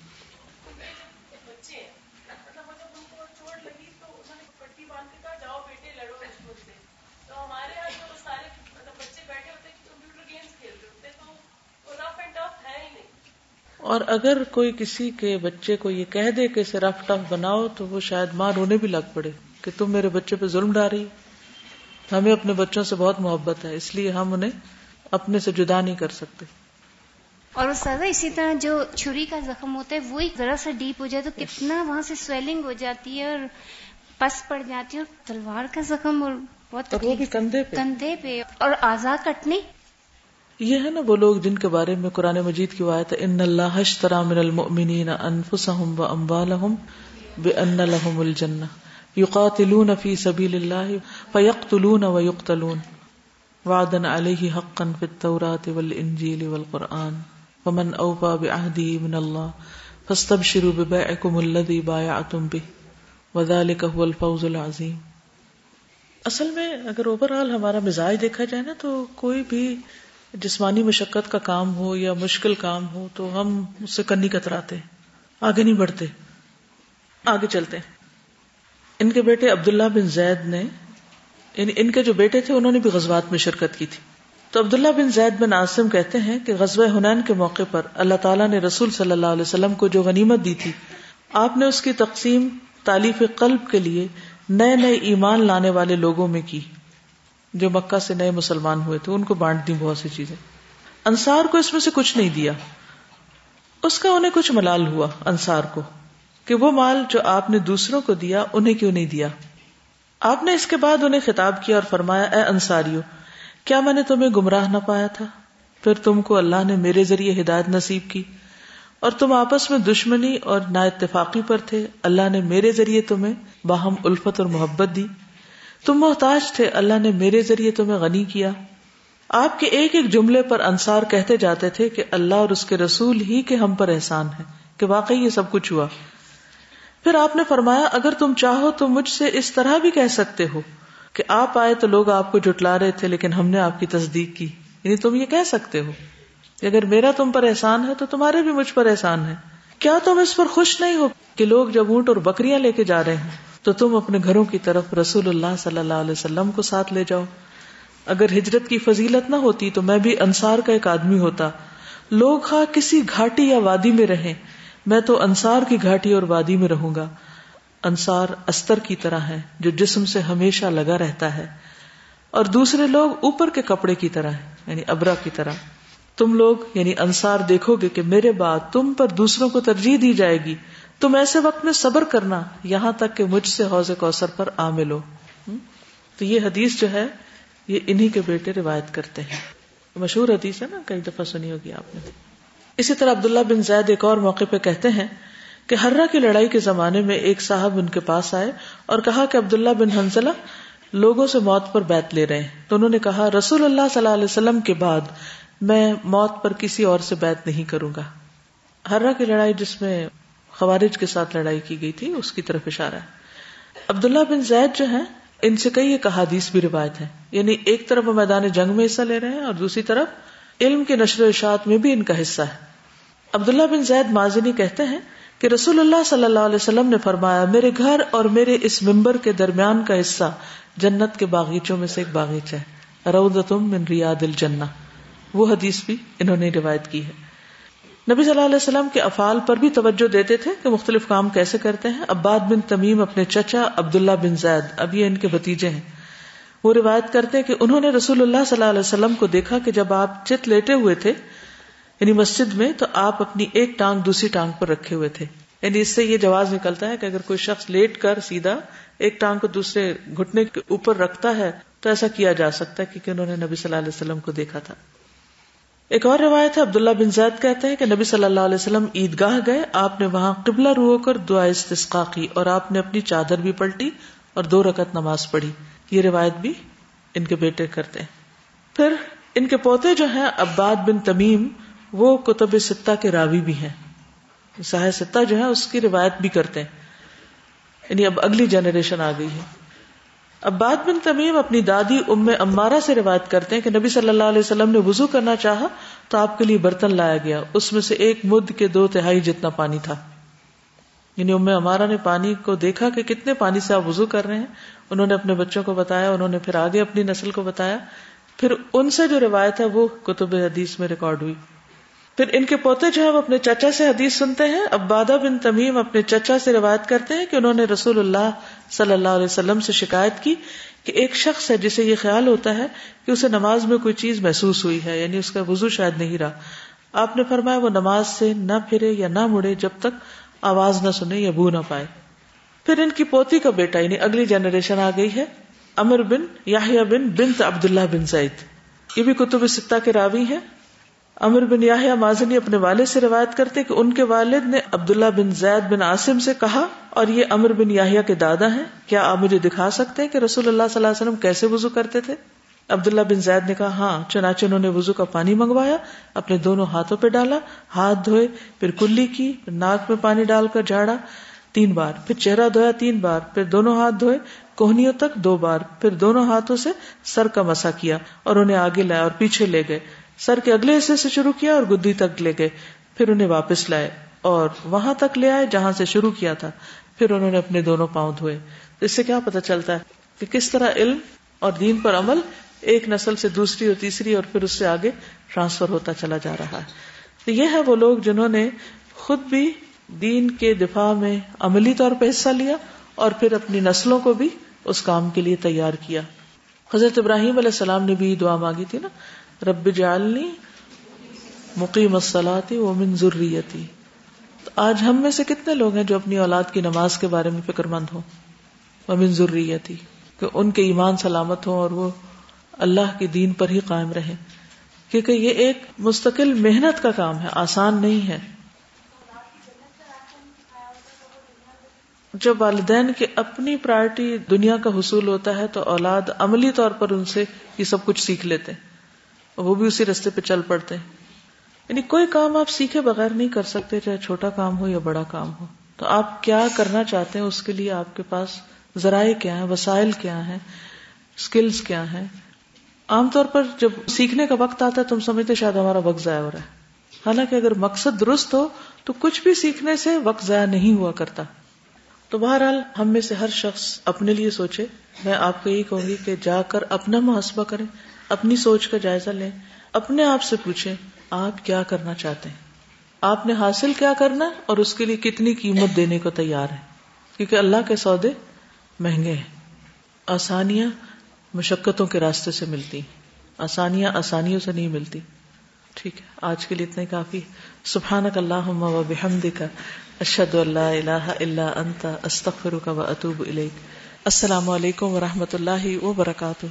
اور اگر کوئی کسی کے بچے کو یہ کہہ دے کہ اسے رف ٹف بناؤ تو وہ شاید ماں رونے بھی لگ پڑے کہ تم میرے بچے پہ ظلم ڈال ہمیں اپنے بچوں سے بہت محبت ہے اس لیے ہم انہیں اپنے سے جدا نہیں کر سکتے۔ اور استاذہ اسی طرح جو چھری کا زخم ہوتا ہے وہی ذرا سا ڈیپ ہو جائے تو کتنا وہاں سے سویلنگ ہو جاتی ہے اور پس پڑ جاتی ہے اور تلوار کا زخم اور بہت اور وہ بھی کندھے پہ۔ کندھے پہ۔ اور آزاد کٹنے یہ ہے نا وہ لوگ جن کے بارے میں قرآن مجید کی وایت ان اللہ اشترى من المؤمنین انفسهم واموالهم بان لهم الجنہ۔ یقاتلون فی سبیل اللہ، فیقتلون ویقتلون۔ وعدا علیہ حقا فی التوراة والانجیل والقرآن۔ ومن اوفى بعهده من الله فاستبشروا ببيعكم الذي بايعتم به وذلك هو الفوز العظيم اصل میں اگر اوور آل ہمارا مزاج دیکھا جائے نا، تو کوئی بھی جسمانی مشقت کا کام ہو یا مشکل کام ہو تو ہم اس سے کنی کتراتے آگے نہیں بڑھتے، آگے چلتے ان کے بیٹے عبداللہ بن زید نے، ان کے جو بیٹے تھے انہوں نے بھی غزوات میں شرکت کی تھی۔ تو عبداللہ بن زید بن عاصم کہتے ہیں کہ غزوہ ہنین کے موقع پر اللہ تعالیٰ نے رسول صلی اللہ علیہ وسلم کو جو غنیمت دی تھی، آپ نے اس کی تقسیم تالیف قلب کے لیے نئے نئے ایمان لانے والے لوگوں میں کی۔ جو مکہ سے نئے مسلمان ہوئے تھے، ان کو بانٹ دی بہت سی چیزیں۔ انصار کو اس میں سے کچھ نہیں دیا۔ اس کا انہیں کچھ ملال ہوا، انصار کو، کہ وہ مال جو آپ نے دوسروں کو دیا، انہیں کیوں نہیں دیا؟ آپ نے اس کے بعد انہیں خطاب کیا اور فرمایا، اے انصاریو، کیا میں نے تمہیں گمراہ نہ پایا تھا؟ پھر تم کو اللہ نے میرے ذریعے ہدایت نصیب کی۔ اور تم آپس میں دشمنی اور نا اتفاقی پر تھے۔ اللہ نے میرے ذریعے تمہیں باہم الفت اور محبت دی۔ تم محتاج تھے، اللہ نے میرے ذریعے تمہیں غنی کیا۔ آپ کے ایک ایک جملے پر انصار کہتے جاتے تھے کہ اللہ اور اس کے رسول ہی کے ہم پر احسان ہے کہ واقعی یہ سب کچھ ہوا۔ پھر آپ نے فرمایا، اگر تم چاہو تو مجھ سے اس طرح بھی کہہ سکتے ہو کہ آپ آئے تو لوگ آپ کو جٹلا رہے تھے، لیکن ہم نے آپ کی تصدیق کی۔ یعنی تم یہ کہہ سکتے ہو کہ اگر میرا تم پر احسان ہے تو تمہارے بھی مجھ پر احسان ہے۔ کیا تم اس پر خوش نہیں ہو کہ لوگ جب اونٹ اور بکریاں لے کے جا رہے ہیں تو تم اپنے گھروں کی طرف رسول اللہ صلی اللہ علیہ وسلم کو ساتھ لے جاؤ۔ اگر ہجرت کی فضیلت نہ ہوتی تو میں بھی انصار کا ایک آدمی ہوتا۔ لوگ خواہ کسی گھاٹی یا وادی میں رہیں، میں تو انصار کی گھاٹی اور وادی میں رہوں گا۔ انصار استر کی طرح ہے، جو جسم سے ہمیشہ لگا رہتا ہے۔ اور دوسرے لوگ اوپر کے کپڑے کی طرح ہے یعنی ابرا کی طرح۔ تم لوگ یعنی انصار، دیکھو گے کہ میرے بعد تم پر دوسروں کو ترجیح دی جائے گی۔ تم ایسے وقت میں صبر کرنا، یہاں تک کہ مجھ سے حوض کوثر پر آ ملو۔ تو یہ حدیث جو ہے، یہ انہی کے بیٹے روایت کرتے ہیں۔ مشہور حدیث ہے نا، کئی دفعہ سنی ہوگی آپ نے۔ اسی طرح عبداللہ بن زید ایک اور موقع پہ کہتے ہیں کہ ہررا کی لڑائی کے زمانے میں ایک صاحب ان کے پاس آئے اور کہا کہ عبداللہ بن حنزلہ لوگوں سے موت پر بیت لے رہے ہیں۔ تو انہوں نے کہا، رسول اللہ صلی اللہ علیہ وسلم کے بعد میں موت پر کسی اور سے بیت نہیں کروں گا۔ ہررا کی لڑائی جس میں خوارج کے ساتھ لڑائی کی گئی تھی، اس کی طرف اشارہ ہے۔ عبداللہ بن زید جو ہے ان سے کئی ایک احادیث بھی روایت ہے یعنی ایک طرف وہ میدان جنگ میں حصہ لے رہے ہیں اور دوسری طرف علم کے نشر و اشاعت میں بھی ان کا حصہ ہے۔ عبداللہ بن زید مازنی کہتے ہیں کہ رسول اللہ صلی اللہ علیہ وسلم نے فرمایا، میرے گھر اور میرے اس ممبر کے درمیان کا حصہ جنت کے باغیچوں میں سے ایک باغیچہ ہے۔ رودتم من ریاد الجنہ۔ وہ حدیث بھی انہوں نے روایت کی ہے۔ نبی صلی اللہ علیہ وسلم کے افعال پر بھی توجہ دیتے تھے کہ مختلف کام کیسے کرتے ہیں۔ عباد بن تمیم اپنے چچا عبداللہ بن زید، اب یہ ان کے بتیجے ہیں۔ وہ روایت کرتے ہیں کہ انہوں نے رسول اللہ صلی اللہ علیہ وسلم کو دیکھا کہ جب آپ چت لیٹے ہوئے تھے یعنی مسجد میں، تو آپ اپنی ایک ٹانگ دوسری ٹانگ پر رکھے ہوئے تھے۔ یعنی اس سے یہ جواز نکلتا ہے کہ اگر کوئی شخص لیٹ کر سیدھا ایک ٹانگ کو دوسرے گھٹنے کے اوپر رکھتا ہے، تو ایسا کیا جا سکتا ہے کیونکہ انہوں نے نبی صلی اللہ علیہ وسلم کو دیکھا تھا۔ ایک اور روایت ہے، عبداللہ بن زید کہتے ہیں کہ نبی صلی اللہ علیہ وسلم عیدگاہ گئے، آپ نے وہاں قبلہ رو ہو کر دعا استسقا کی اور آپ نے اپنی چادر بھی پلٹی اور دو رکعت نماز پڑھی۔ یہ روایت بھی ان کے بیٹے کرتے ہیں۔ پھر ان کے پوتے جو ہیں، عباد بن تمیم، وہ کتب ستہ کے راوی بھی ہیں۔ ساح ستہ جو ہے اس کی روایت بھی کرتے ہیں۔ یعنی اب اگلی جنریشن آ گئی ہے۔ عباد بن تمیم اپنی دادی ام امارا سے روایت کرتے ہیں کہ نبی صلی اللہ علیہ وسلم نے وضو کرنا چاہا تو آپ کے لیے برتن لایا گیا۔ اس میں سے ایک مد کے دو تہائی جتنا پانی تھا۔ یعنی ام امارا نے پانی کو دیکھا کہ کتنے پانی سے آپ وضو کر رہے ہیں۔ انہوں نے اپنے بچوں کو بتایا، انہوں نے پھر آگے اپنی نسل کو بتایا۔ پھر ان سے جو روایت ہے وہ کتب حدیث میں ریکارڈ ہوئی۔ پھر ان کے پوتے جو ہے وہ اپنے چچا سے حدیث سنتے ہیں۔ عبادہ بن تمیم اپنے چچا سے روایت کرتے ہیں کہ انہوں نے رسول اللہ صلی اللہ علیہ وسلم سے شکایت کی کہ ایک شخص ہے جسے یہ خیال ہوتا ہے کہ اسے نماز میں کوئی چیز محسوس ہوئی ہے یعنی اس کا وضو شاید نہیں رہا۔ آپ نے فرمایا وہ نماز سے نہ پھرے یا نہ مڑے جب تک آواز نہ سنے یا بو نہ پائے۔ پھر ان کی پوتی کا بیٹا یعنی اگلی جنریشن آ گئی ہے امر بن یاہیا بن بنت عبداللہ بن زید۔ یہ بھی کتب ستہ کے راوی ہیں۔ امر بن یاہیا مازنی اپنے والد سے روایت کرتے کہ ان کے والد نے عبداللہ بن زید بن عاصم سے کہا، اور یہ امر بن یاہیا کے دادا ہیں۔ کیا آپ مجھے دکھا سکتے ہیں کہ رسول اللہ صلی اللہ علیہ وسلم کیسے وضو کرتے تھے؟ عبداللہ بن زید نے کہا ہاں چنانچہ انہوں نے وضو کا پانی منگوایا، اپنے دونوں ہاتھوں پہ ڈالا، ہاتھ دھوئے، پھر کلی کی، پھر ناک میں پانی ڈال کر جھاڑا، تین بار، پھر چہرہ دھویا تین بار، پھر دونوں ہاتھ دھوئے، کوہنیوں تک دو بار، پھر دونوں ہاتھوں سے سر کا مسا کیا، اور انہیں آگے لایا اور پیچھے لے گئے۔ سر کے اگلے حصے سے شروع کیا اور گدی تک لے گئے۔ پھر انہیں واپس لائے اور وہاں تک لے آئے جہاں سے شروع کیا تھا۔ پھر انہوں نے اپنے دونوں پاؤں دھوئے۔ اس سے کیا پتا چلتا ہے کہ کس طرح علم اور دین پر عمل ایک نسل سے دوسری اور تیسری اور پھر اس سے آگے ٹرانسفر ہوتا چلا جا رہا ہے۔ تو یہ ہے وہ لوگ جنہوں نے خود بھی دین کے دفاع میں عملی طور پہ حصہ لیا اور پھر اپنی نسلوں کو بھی اس کام کے لیے تیار کیا۔ حضرت ابراہیم علیہ السلام نے بھی دعا مانگی تھی نا۔ رب جالنی مقیم الصلاتی و من ذریتی۔ تو آج ہم میں سے کتنے لوگ ہیں جو اپنی اولاد کی نماز کے بارے میں فکر مند ہوں؟ وہ من ذریتی، کہ ان کے ایمان سلامت ہوں اور وہ اللہ کے دین پر ہی قائم رہے کیونکہ یہ ایک مستقل محنت کا کام ہے، آسان نہیں ہے۔ جب والدین کی اپنی پرائرٹی دنیا کا حصول ہوتا ہے تو اولاد عملی طور پر ان سے یہ سب کچھ سیکھ لیتے ہیں۔ وہ بھی اسی رستے پہ چل پڑتے ہیں۔ یعنی کوئی کام آپ سیکھے بغیر نہیں کر سکتے، چاہے چھوٹا کام ہو یا بڑا کام ہو۔ تو آپ کیا کرنا چاہتے ہیں؟ اس کے لیے آپ کے پاس ذرائع کیا ہیں؟ وسائل کیا ہیں؟ اسکلس کیا ہیں؟ عام طور پر جب سیکھنے کا وقت آتا ہے، تم سمجھتے شاید ہمارا وقت ضائع ہو رہا ہے۔ حالانکہ اگر مقصد درست ہو، تو کچھ بھی سیکھنے سے وقت ضائع نہیں ہوا کرتا۔ تو بہرحال ہم میں سے ہر شخص اپنے لیے سوچے، میں آپ کو یہی کہوں گی کہ جا کر اپنا محاسبہ کریں۔ اپنی سوچ کا جائزہ لیں، اپنے آپ سے پوچھیں، آپ کیا کرنا چاہتے ہیں؟ آپ نے حاصل کیا کرنا اور اس کے لیے کتنی قیمت دینے کو تیار ہے کیونکہ اللہ کے سودے مہنگے ہیں۔ آسانیاں مشقتوں کے راستے سے ملتی آسانیاں آسانیوں سے نہیں ملتی۔ ٹھیک ہے، آج کے لیے اتنے کافی۔ سبحانک اللہ و بحمدک، اشہد اللہ الہ الا انت، استغفرک و اتوب الیک۔ السلام علیکم و رحمۃ اللہ وبرکاتہ۔